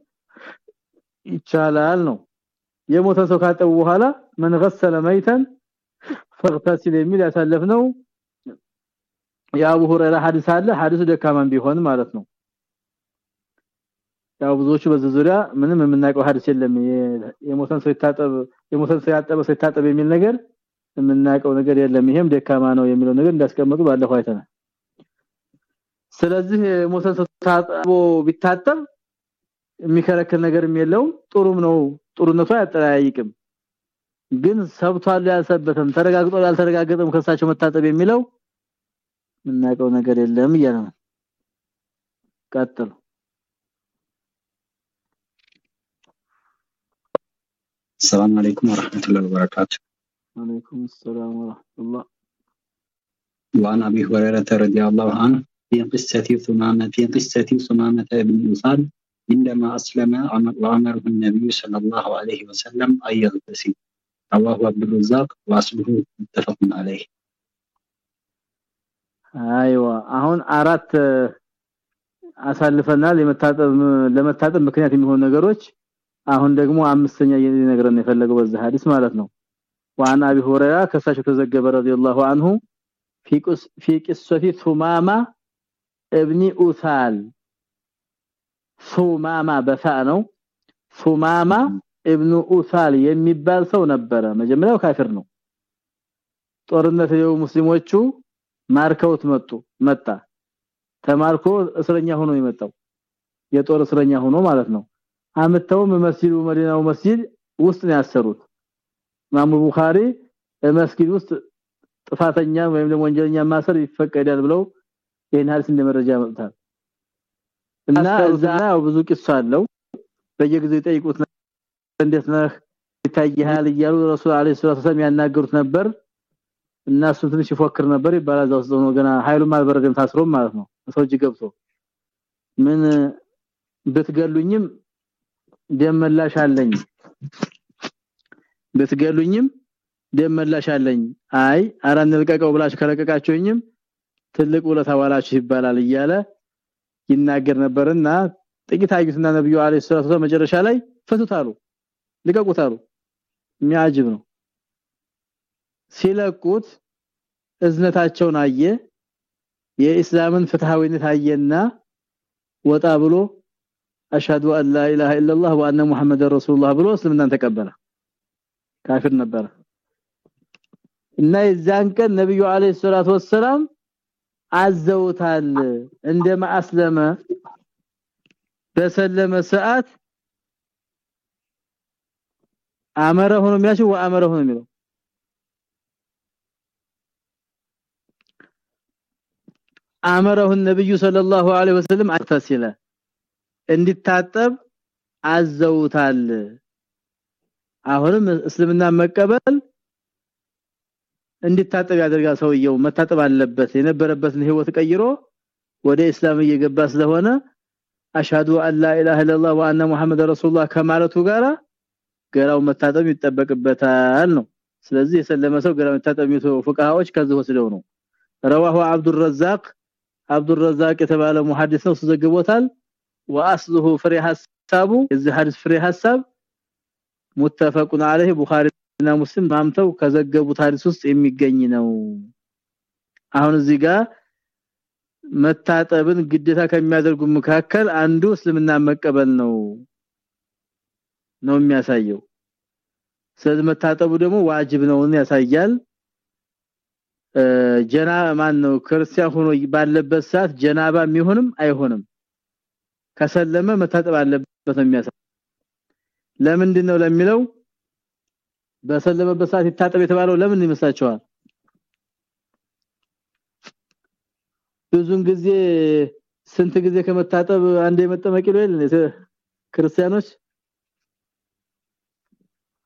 ይቻላል ነው የሞተ ሰው ካጠቡ በኋላ من غسل ميتا فاغتسل የሚል ያሳለፍነው የአቡ ሁረይራ ሐዲስ አለ ሐዲሱ ደካማን ቢሆን ማለት ነው ያው ብዙዎቹ በዚህ ዙሪያ ምንም የምናውቀው ሐዲስ የለም የሞተን ሰው ይታጠብ የሞተን ሰው ያጠበ ሰው ይታጠብ የሚል ነገር የምናውቀው ነገር የለም ይሄም ደካማ ነው የሚለው ነገር እንዳስቀመጡ ባለፈው አይተናል ስለዚህ ሞተን ሰው ታጥቦ ቢታጠብ የሚከለክል ነገርም የለውም ጥሩም ነው ጥሩነቱ አያጠያይቅም ግን ሰብቷል ያልሰበተም ተረጋግጦ ያልተረጋገጠም ከሳቸው መታጠብ የሚለው ምናቀው ነገር የለም እያለ ነው ቀጥሉ السلام عليكم ورحمة الله وبركاته وعليكم السلام ورحمة الله وعن أبي هريرة رضي الله عنه في قصة ثمامة في قصة ثمامة بن أساد عندما أسلم وأمره النبي صلى الله عليه وسلم أن يغتسل رواه عبد الرزاق وأصله متفق عليه ايوه አሁን አራት አሳልፈናል ለመታጠብ ለመታጠብ ምክንያት የሚሆኑ ነገሮች አሁን ደግሞ አምስተኛ የነገረን የፈለገው በዛ ሐዲስ ማለት ነው ዋና ابي هريره ከሳቸው ተዘገበ رضي الله عنه في قص في قصه ثمامه ابن اوثال ሱማማ በፋ ነው። ሱማማ ኢብኑ ኡሳል የሚባል ሰው ነበረ። መጀመሪያው ካፊር ነው። ጦርነት የው ሙስሊሞቹ ማርከውት መጡ መጣ። ተማርኮ እስረኛ ሆኖ የመጣው የጦር እስረኛ ሆኖ ማለት ነው። አመተውም መስጂዱ መዲናው መስጂድ ውስጥ ነው ያሰሩት። ኢማሙ ቡኻሪ መስጊድ ውስጥ ጥፋተኛ ወይም ደግሞ ወንጀለኛ ማሰር ይፈቀዳል ብለው ይሄን ሐዲስ እንደመረጃ ያመጣል እና እዛ ብዙ ቂስ አለው። በየጊዜው ይጠይቁት እንዴት ነህ? ይታያል እያሉ ረሱል አለይሂ ሰላም ያናገሩት ነበር። እና እሱ ትንሽ ይፎክር ነበር ይባላል። እዛ ውስጥ ነው ገና ኃይሉም አልበረደም ታስሮ ማለት ነው። ሰው እጅ ገብቶ ምን ብትገሉኝም ደመላሽ አለኝ። ብትገሉኝም ደመላሽ አለኝ። አይ አራን ልቀቀው ብላችሁ ከለቀቃችሁኝም ትልቅ ውለታ ዋላችሁ ይባላል እያለ ይናገር ነበርና ጥቂት አዩትና ነብዩ አለይሂ ሰላቱ መጨረሻ ላይ ፈቱታሉ ልቀቁታሉ የሚያጅብ ነው። ሲለቁት እዝነታቸውን አየ የኢስላምን ፍትሃዊነት አየና ወጣ ብሎ አን ላ ኢላሃ ኢላላህ ወአነ ሙሐመደር ረሱሉላህ ብሎ እስልምናን ተቀበለ። ካፊር ነበር እና የዛን ቀን ነብዩ አለይሂ ሰላቱ ወሰለም አዘውታል። እንደማ አስለመ በሰለመ ሰዓት አመረሁ ነው የሚያሽው ወአመረሁ ነው የሚለው አመረሁ ነብዩ ሰለላሁ ዐለይሂ ወሰለም አተሲለ እንዲታጠብ አዘውታል። አሁንም እስልምና መቀበል እንዲታጠብ ያደርጋል ሰውየው መታጠብ አለበት የነበረበትን ህይወት ቀይሮ ወደ እስላም እየገባ ስለሆነ አሽሃዱ አላ ኢላሃ ኢላላህ ወአና ሙሐመድ ረሱላህ ከማለቱ ጋራ ገራው መታጠብ ይጠበቅበታል ነው ስለዚህ የሰለመ ሰው ገራው መታጠብ የሚተው ፍቃዎች ከዚህ ወስደው ነው ረዋሁ አብዱር አብዱረዛቅ የተባለ ሙሐዲስ ነው ዘግቦታል واصله ፍሬ ሐሳቡ የዚህ ሐዲስ ፍሬ ሐሳብ ሙተፈቁን عليه ቡኻሪና ሙስሊም ማምተው ከዘገቡት ሐዲስ ውስጥ የሚገኝ ነው። አሁን እዚህ ጋር መታጠብን ግዴታ ከሚያደርጉ መካከል አንዱ እስልምና መቀበል ነው ነው የሚያሳየው። ስለዚህ መታጠቡ ደግሞ ዋጅብ ነውን ያሳያል። ጀና ማን ነው? ክርስቲያን ሆኖ ባለበት ሰዓት ጀናባ የሚሆንም አይሆንም። ከሰለመ መታጠብ አለበት ነው የሚያሳይ ለምንድን ነው ለሚለው በሰለመበት ሰዓት ይታጠብ የተባለው ለምን ይመስላችኋል? ብዙን ጊዜ ስንት ጊዜ ከመታጠብ አንዴ መጠመቅ ይላል ክርስቲያኖች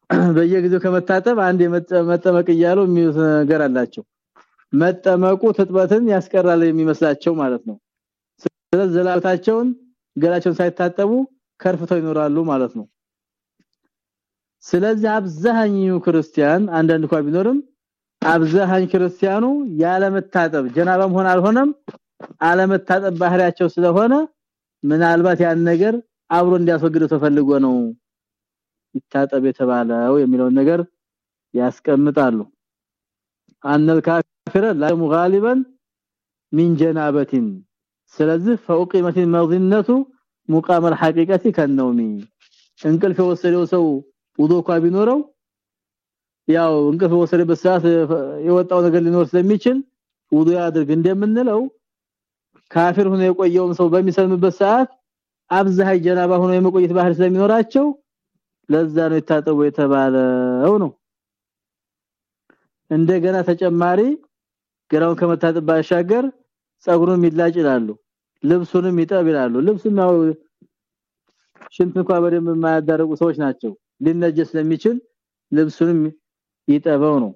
በየጊዜው ከመታጠብ አንዴ መጠመቅ እያሉ የሚሉት ነገር አላቸው። መጠመቁ ትጥበትን ያስቀራል የሚመስላቸው ማለት ነው። ስለዚህ ዘላታቸውን ገላቸውን ሳይታጠቡ ከርፍተው ይኖራሉ ማለት ነው ስለዚህ አብዛኛው ክርስቲያን አንዳንድ እንኳን ቢኖርም አብዛኛው ክርስቲያኑ ያለመታጠብ ጀናባም ሆነ አልሆነም አለመታጠብ ባህሪያቸው ስለሆነ ምናልባት ያን ነገር አብሮ እንዲያስወግደው ተፈልጎ ነው ይታጠብ የተባለው የሚለውን ነገር ያስቀምጣሉ አንል ካፊረ لا غالبا من جنابه ስለዚህ فوقمت المظنه مقام الحقيقه كالنوم እንቅልፍ የወሰደው ሰው ውዶ ኳ ቢኖረው ያው እንቅልፍ የወሰደበት ሰዓት የወጣው ነገር ሊኖር ስለሚችል ውዶ ያድርግ እንደምንለው ካፊር ሆኖ የቆየውን ሰው በሚሰልምበት ሰዓት አብዛይ ጀናባ ሆኖ የመቆየት ባህር ስለሚኖራቸው ለዛ ነው የታጠቡ የተባለው ነው። እንደገና ተጨማሪ ግራውን ከመታጠብ ባሻገር ጸጉሩን ይላጭ ይላሉ ልብሱንም ይጠብ ይላሉ። ልብሱም ያው ሽንት እንኳን በደንብ የማያዳርጉ ሰዎች ናቸው ሊነጀስ ስለሚችል ልብሱንም ይጠበው ነው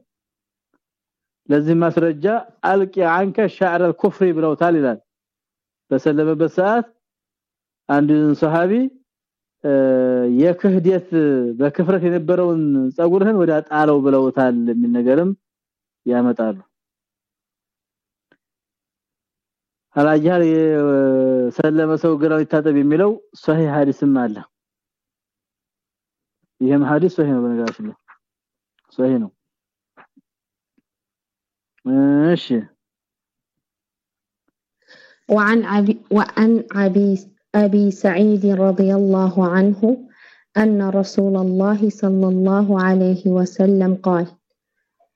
ለዚህ ማስረጃ አልቂ አንከ ሻዕር الكفر ብለውታል ይላል በሰለመበት ሰዓት አንድ ሱሐቢ የክህደት በክፍረት የነበረውን ጸጉርህን ወደ ጣለው ብለውታል የሚል ነገርም ያመጣሉ አላጃር የሰለመ ሰው ግራው ይታጠብ የሚለው ሷሂህ ሐዲስም አለ ይሄም ሐዲስ ሷሂህ ነው በነገራችን ላይ ሷሂህ ነው እሺ وعن أبي وعن أبي أبي سعيد رضي الله عنه أن رسول الله صلى الله عليه وسلم قال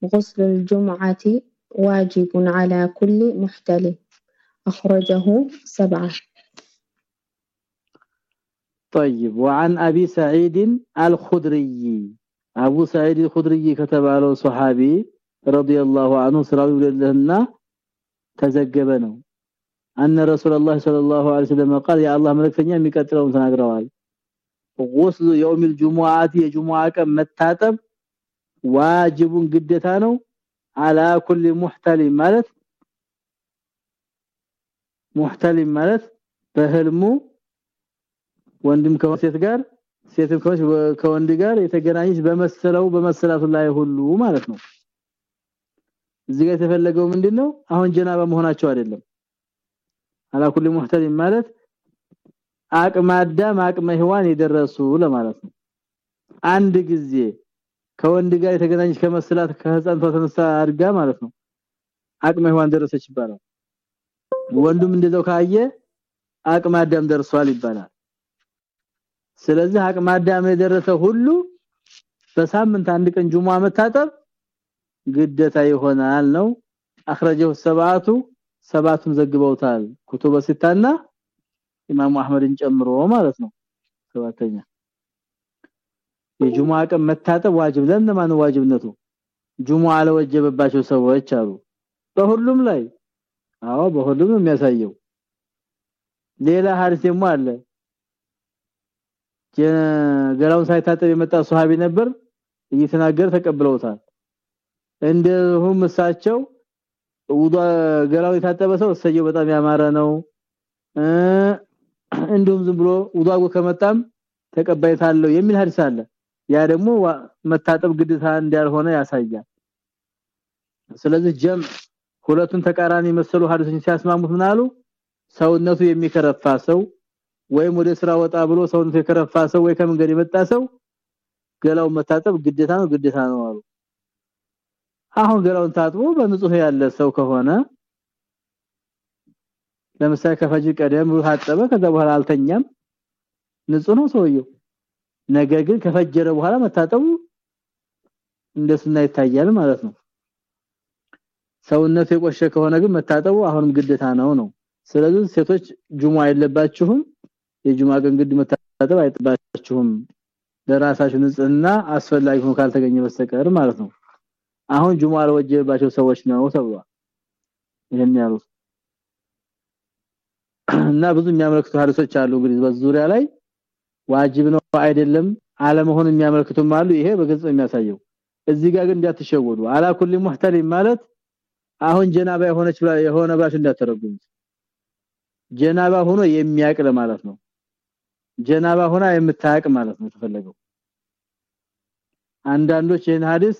غسل الجمعة واجب على كل محتلم أخرجه سبعة طيب وعن ابي سعيد الخدري ابو سعيد الخدري كتباله صحابي رضي الله عنه سرعوا لنا تزجبنا ان رسول الله صلى الله عليه وسلم قال يا الله ملكتني የሚቀጥለውን ተናግረዋል غسل يوم الجمعه የጁሙዓ ቀን መታጠብ ዋጅቡን ግዴታ ነው على كل محتلم ማለት محتلم ማለት በህልሙ ወንድም ከሴት ጋር ሴትም ከወንድ ጋር የተገናኘች በመሰለው በመሰላቱ ላይ ሁሉ ማለት ነው። እዚህ ጋር የተፈለገው ምንድነው? አሁን ጀናባ መሆናቸው አይደለም። አላኩል ሙህተሊም ማለት አቅመ አዳም አቅመ ሔዋን የደረሱ ለማለት ነው። አንድ ጊዜ ከወንድ ጋር የተገናኘች ከመሰላት ከህፃንቷ ተነሳ አድጋ ማለት ነው። አቅመ ሔዋን ደረሰች ይባላል። ወንዱም እንደዛው ካየ አቅመ አዳም ደርሷል ይባላል ስለዚህ አቅመ አዳም የደረሰ ሁሉ በሳምንት አንድ ቀን ጁማ መታጠብ ግደታ ይሆናል ነው። አخرجه ሰባቱ ሰባቱም ዘግበውታል። ኩቱበ ሲታና ኢማሙ አህመድን ጨምሮ ማለት ነው። ሰባተኛ የጁማ ቀን መታጠብ ዋጅብ ለነማን ዋጅብነቱ? ጁማ አለወጀበባቸው ሰዎች አሉ። በሁሉም ላይ? አዎ በሁሉም የሚያሳየው። ሌላ ሐዲስ ደግሞ አለ። ገላውን ሳይታጠብ የመጣ ሱሐቢ ነበር። እየተናገረ ተቀብለውታል። እንደሁም እሳቸው ውዱ ገላው የታጠበ ሰው እሰየው በጣም ያማረ ነው። እንዲሁም ዝም ብሎ ውዱ ከመጣም ተቀባይታ አለው የሚል ሐዲስ አለ። ያ ደግሞ መታጠብ ግዴታ እንዳልሆነ ያሳያል። ስለዚህ ጀም ሁለቱን ተቃራኒ መሰሉ ሐዲሶችን ሲያስማሙት ምናሉ ሰውነቱ የሚከረፋ ሰው ወይም ወደ ስራ ወጣ ብሎ ሰውነቱ የከረፋ ሰው ወይ ከመንገድ የመጣ ሰው ገላው መታጠብ ግዴታ ነው ግዴታ ነው አሉ። አሁን ገላውን ታጥቦ በንጹህ ያለ ሰው ከሆነ ለምሳሌ ከፈጅር ቀደም ብሎ ታጠበ ከዛ በኋላ አልተኛም ንጹህ ነው ሰውየው። ነገር ግን ከፈጀረ በኋላ መታጠቡ እንደሱና ይታያል ማለት ነው። ሰውነት የቆሸ ከሆነ ግን መታጠቡ አሁንም ግዴታ ነው ነው። ስለዚህ ሴቶች ጁሙአ የለባችሁም የጁሙአ ቀን ግድ መታጠብ አይጥባችሁም ለራሳችሁ ንጽህና አስፈላጊ ሆኖ ካልተገኘ በስተቀር ማለት ነው። አሁን ጁሙአ ለወጀባቸው ሰዎች ነው ተብሏል። ይሄን ያሉት እና ብዙ የሚያመለክቱ ሐዲሶች አሉ። እንግዲህ በዙሪያ ላይ ዋጅብ ነው አይደለም አለመሆን የሚያመለክቱም አሉ። ይሄ በግልጽ የሚያሳየው። እዚህ ጋር ግን እንዳትሸወዱ። አላ ኩሊ ሙህተሊም ማለት አሁን ጀናባ የሆነች የሆነ ባሽ እንዳተረጉም ጀናባ ሆኖ የሚያቅለ ማለት ነው ጀናባ ሆና የምታያቅ ማለት ነው ተፈለገው አንዳንዶች ይህን ሐዲስ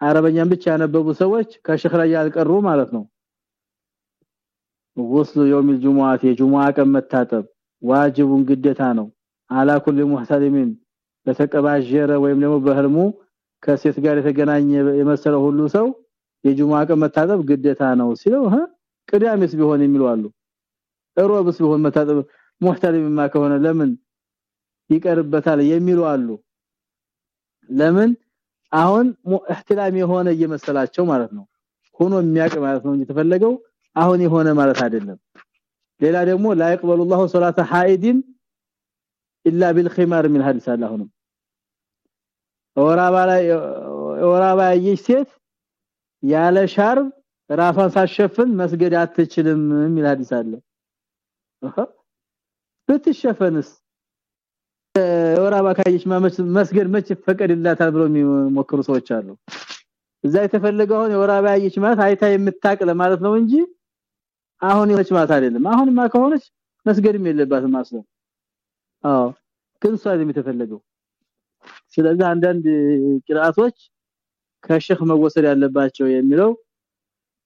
አረበኛን ብቻ ያነበቡ ሰዎች ከሸኽ ላይ ያልቀሩ ማለት ነው ወስሉ يوم الجمعه የጁሙአ ቀን መታጠብ ዋጅቡን ግዴታ ነው አላ ኩል ሙህተሊሚን በተቀባጀረ ወይም ደግሞ በህልሙ ከሴት ጋር የተገናኘ የመሰለው ሁሉ ሰው የጁሙአ ቀን መታጠብ ግዴታ ነው ሲለው ሀ ቅዳሜስ ቢሆን የሚሉ አሉ ሮብስ ቢሆን መታጠብ ሙህተሊምማ ከሆነ ለምን ይቀርበታል የሚሉ አሉ ለምን አሁን ኢህቲላም የሆነ እየመሰላቸው ማለት ነው ሆኖ የሚያቅ ማለት ነው የተፈለገው አሁን የሆነ ማለት አይደለም ሌላ ደግሞ لا يقبل الله صلاه حائد الا بالخمار من حديث አላሁንም ወራባ ላይ ወራባ ያየች ሴት ያለ ሻርብ ራሷን ሳትሸፍን መስገድ አትችልም የሚል ሐዲስ አለ ብትሸፈንስ ወራባ ካየች መስገድ መች ፈቀድላታል ብሎ የሚሞክሩ ሰዎች አሉ። እዛ የተፈለገው አሁን የወራባ ያየች ማለት አይታ የምታቅ ለማለት ነው እንጂ አሁን የሆነች ማለት አይደለም። አሁንማ ከሆነች መስገድም የለባትም ማስለው አዎ ግን ሷል የተፈለገው። ስለዚህ አንዳንድ ቅራአቶች ከሸህ መወሰድ ያለባቸው የሚለው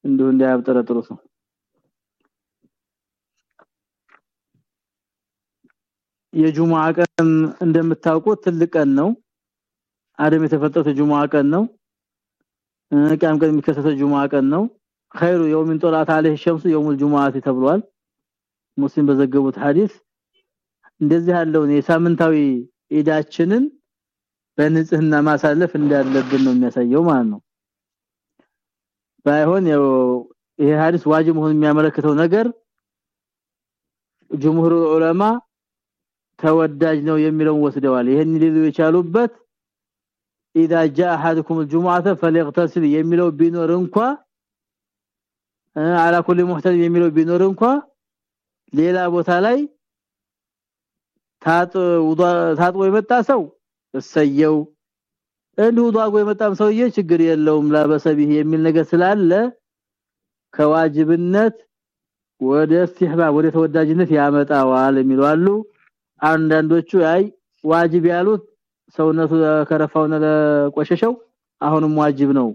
እንዲሁ እንዳያብጠረጥሩ ነው የጁሙአ ቀን እንደምታውቁት ትልቅ ቀን ነው አደም የተፈጠረው ጁሙአ ቀን ነው ቂያም ቀን የሚከሰተው ጁሙአ ቀን ነው خير يوم طلعت عليه الشمس يوم الجمعه ተብሏል ሙስሊም በዘገቡት ሐዲስ እንደዚህ ያለውን የሳምንታዊ ኢዳችንን በንጽህና ማሳለፍ እንዳለብን ነው የሚያሳየው ማለት ነው ባይሆን ይሄ ሐዲስ ዋጅብ መሆኑን የሚያመለክተው ነገር ጅምሁር ዑለማ ተወዳጅ ነው የሚለውን ወስደዋል ይሄን ሊሉ የቻሉበት اذا جاء احدكم الجمعه فليغتسل የሚለው ቢኖር እንኳ አላ ኩሊ ሙህተም የሚለው ቢኖር እንኳ ሌላ ቦታ ላይ ታጥቦ የመጣ ሰው እሰየው እንዲሁ ዳጎ የመጣም ሰውዬ ችግር የለውም ላበሰቢህ የሚል ነገር ስላለ ከዋጅብነት ወደ استحباب ወደ ተወዳጅነት ያመጣዋል የሚሉ አሉ አንዳንዶቹ አይ ዋጅብ ያሉት ሰውነቱ ከረፋውና ለቆሸሸው አሁንም ዋጅብ ነው።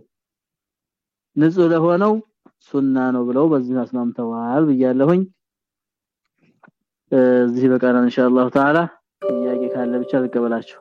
ንጹህ ለሆነው ሱና ነው ብለው በዚህ አስማምተዋል ብያለሁኝ። እዚህ በቃና ኢንሻአላህ ተዓላ። ጥያቄ ካለ ብቻ ልቀበላችሁ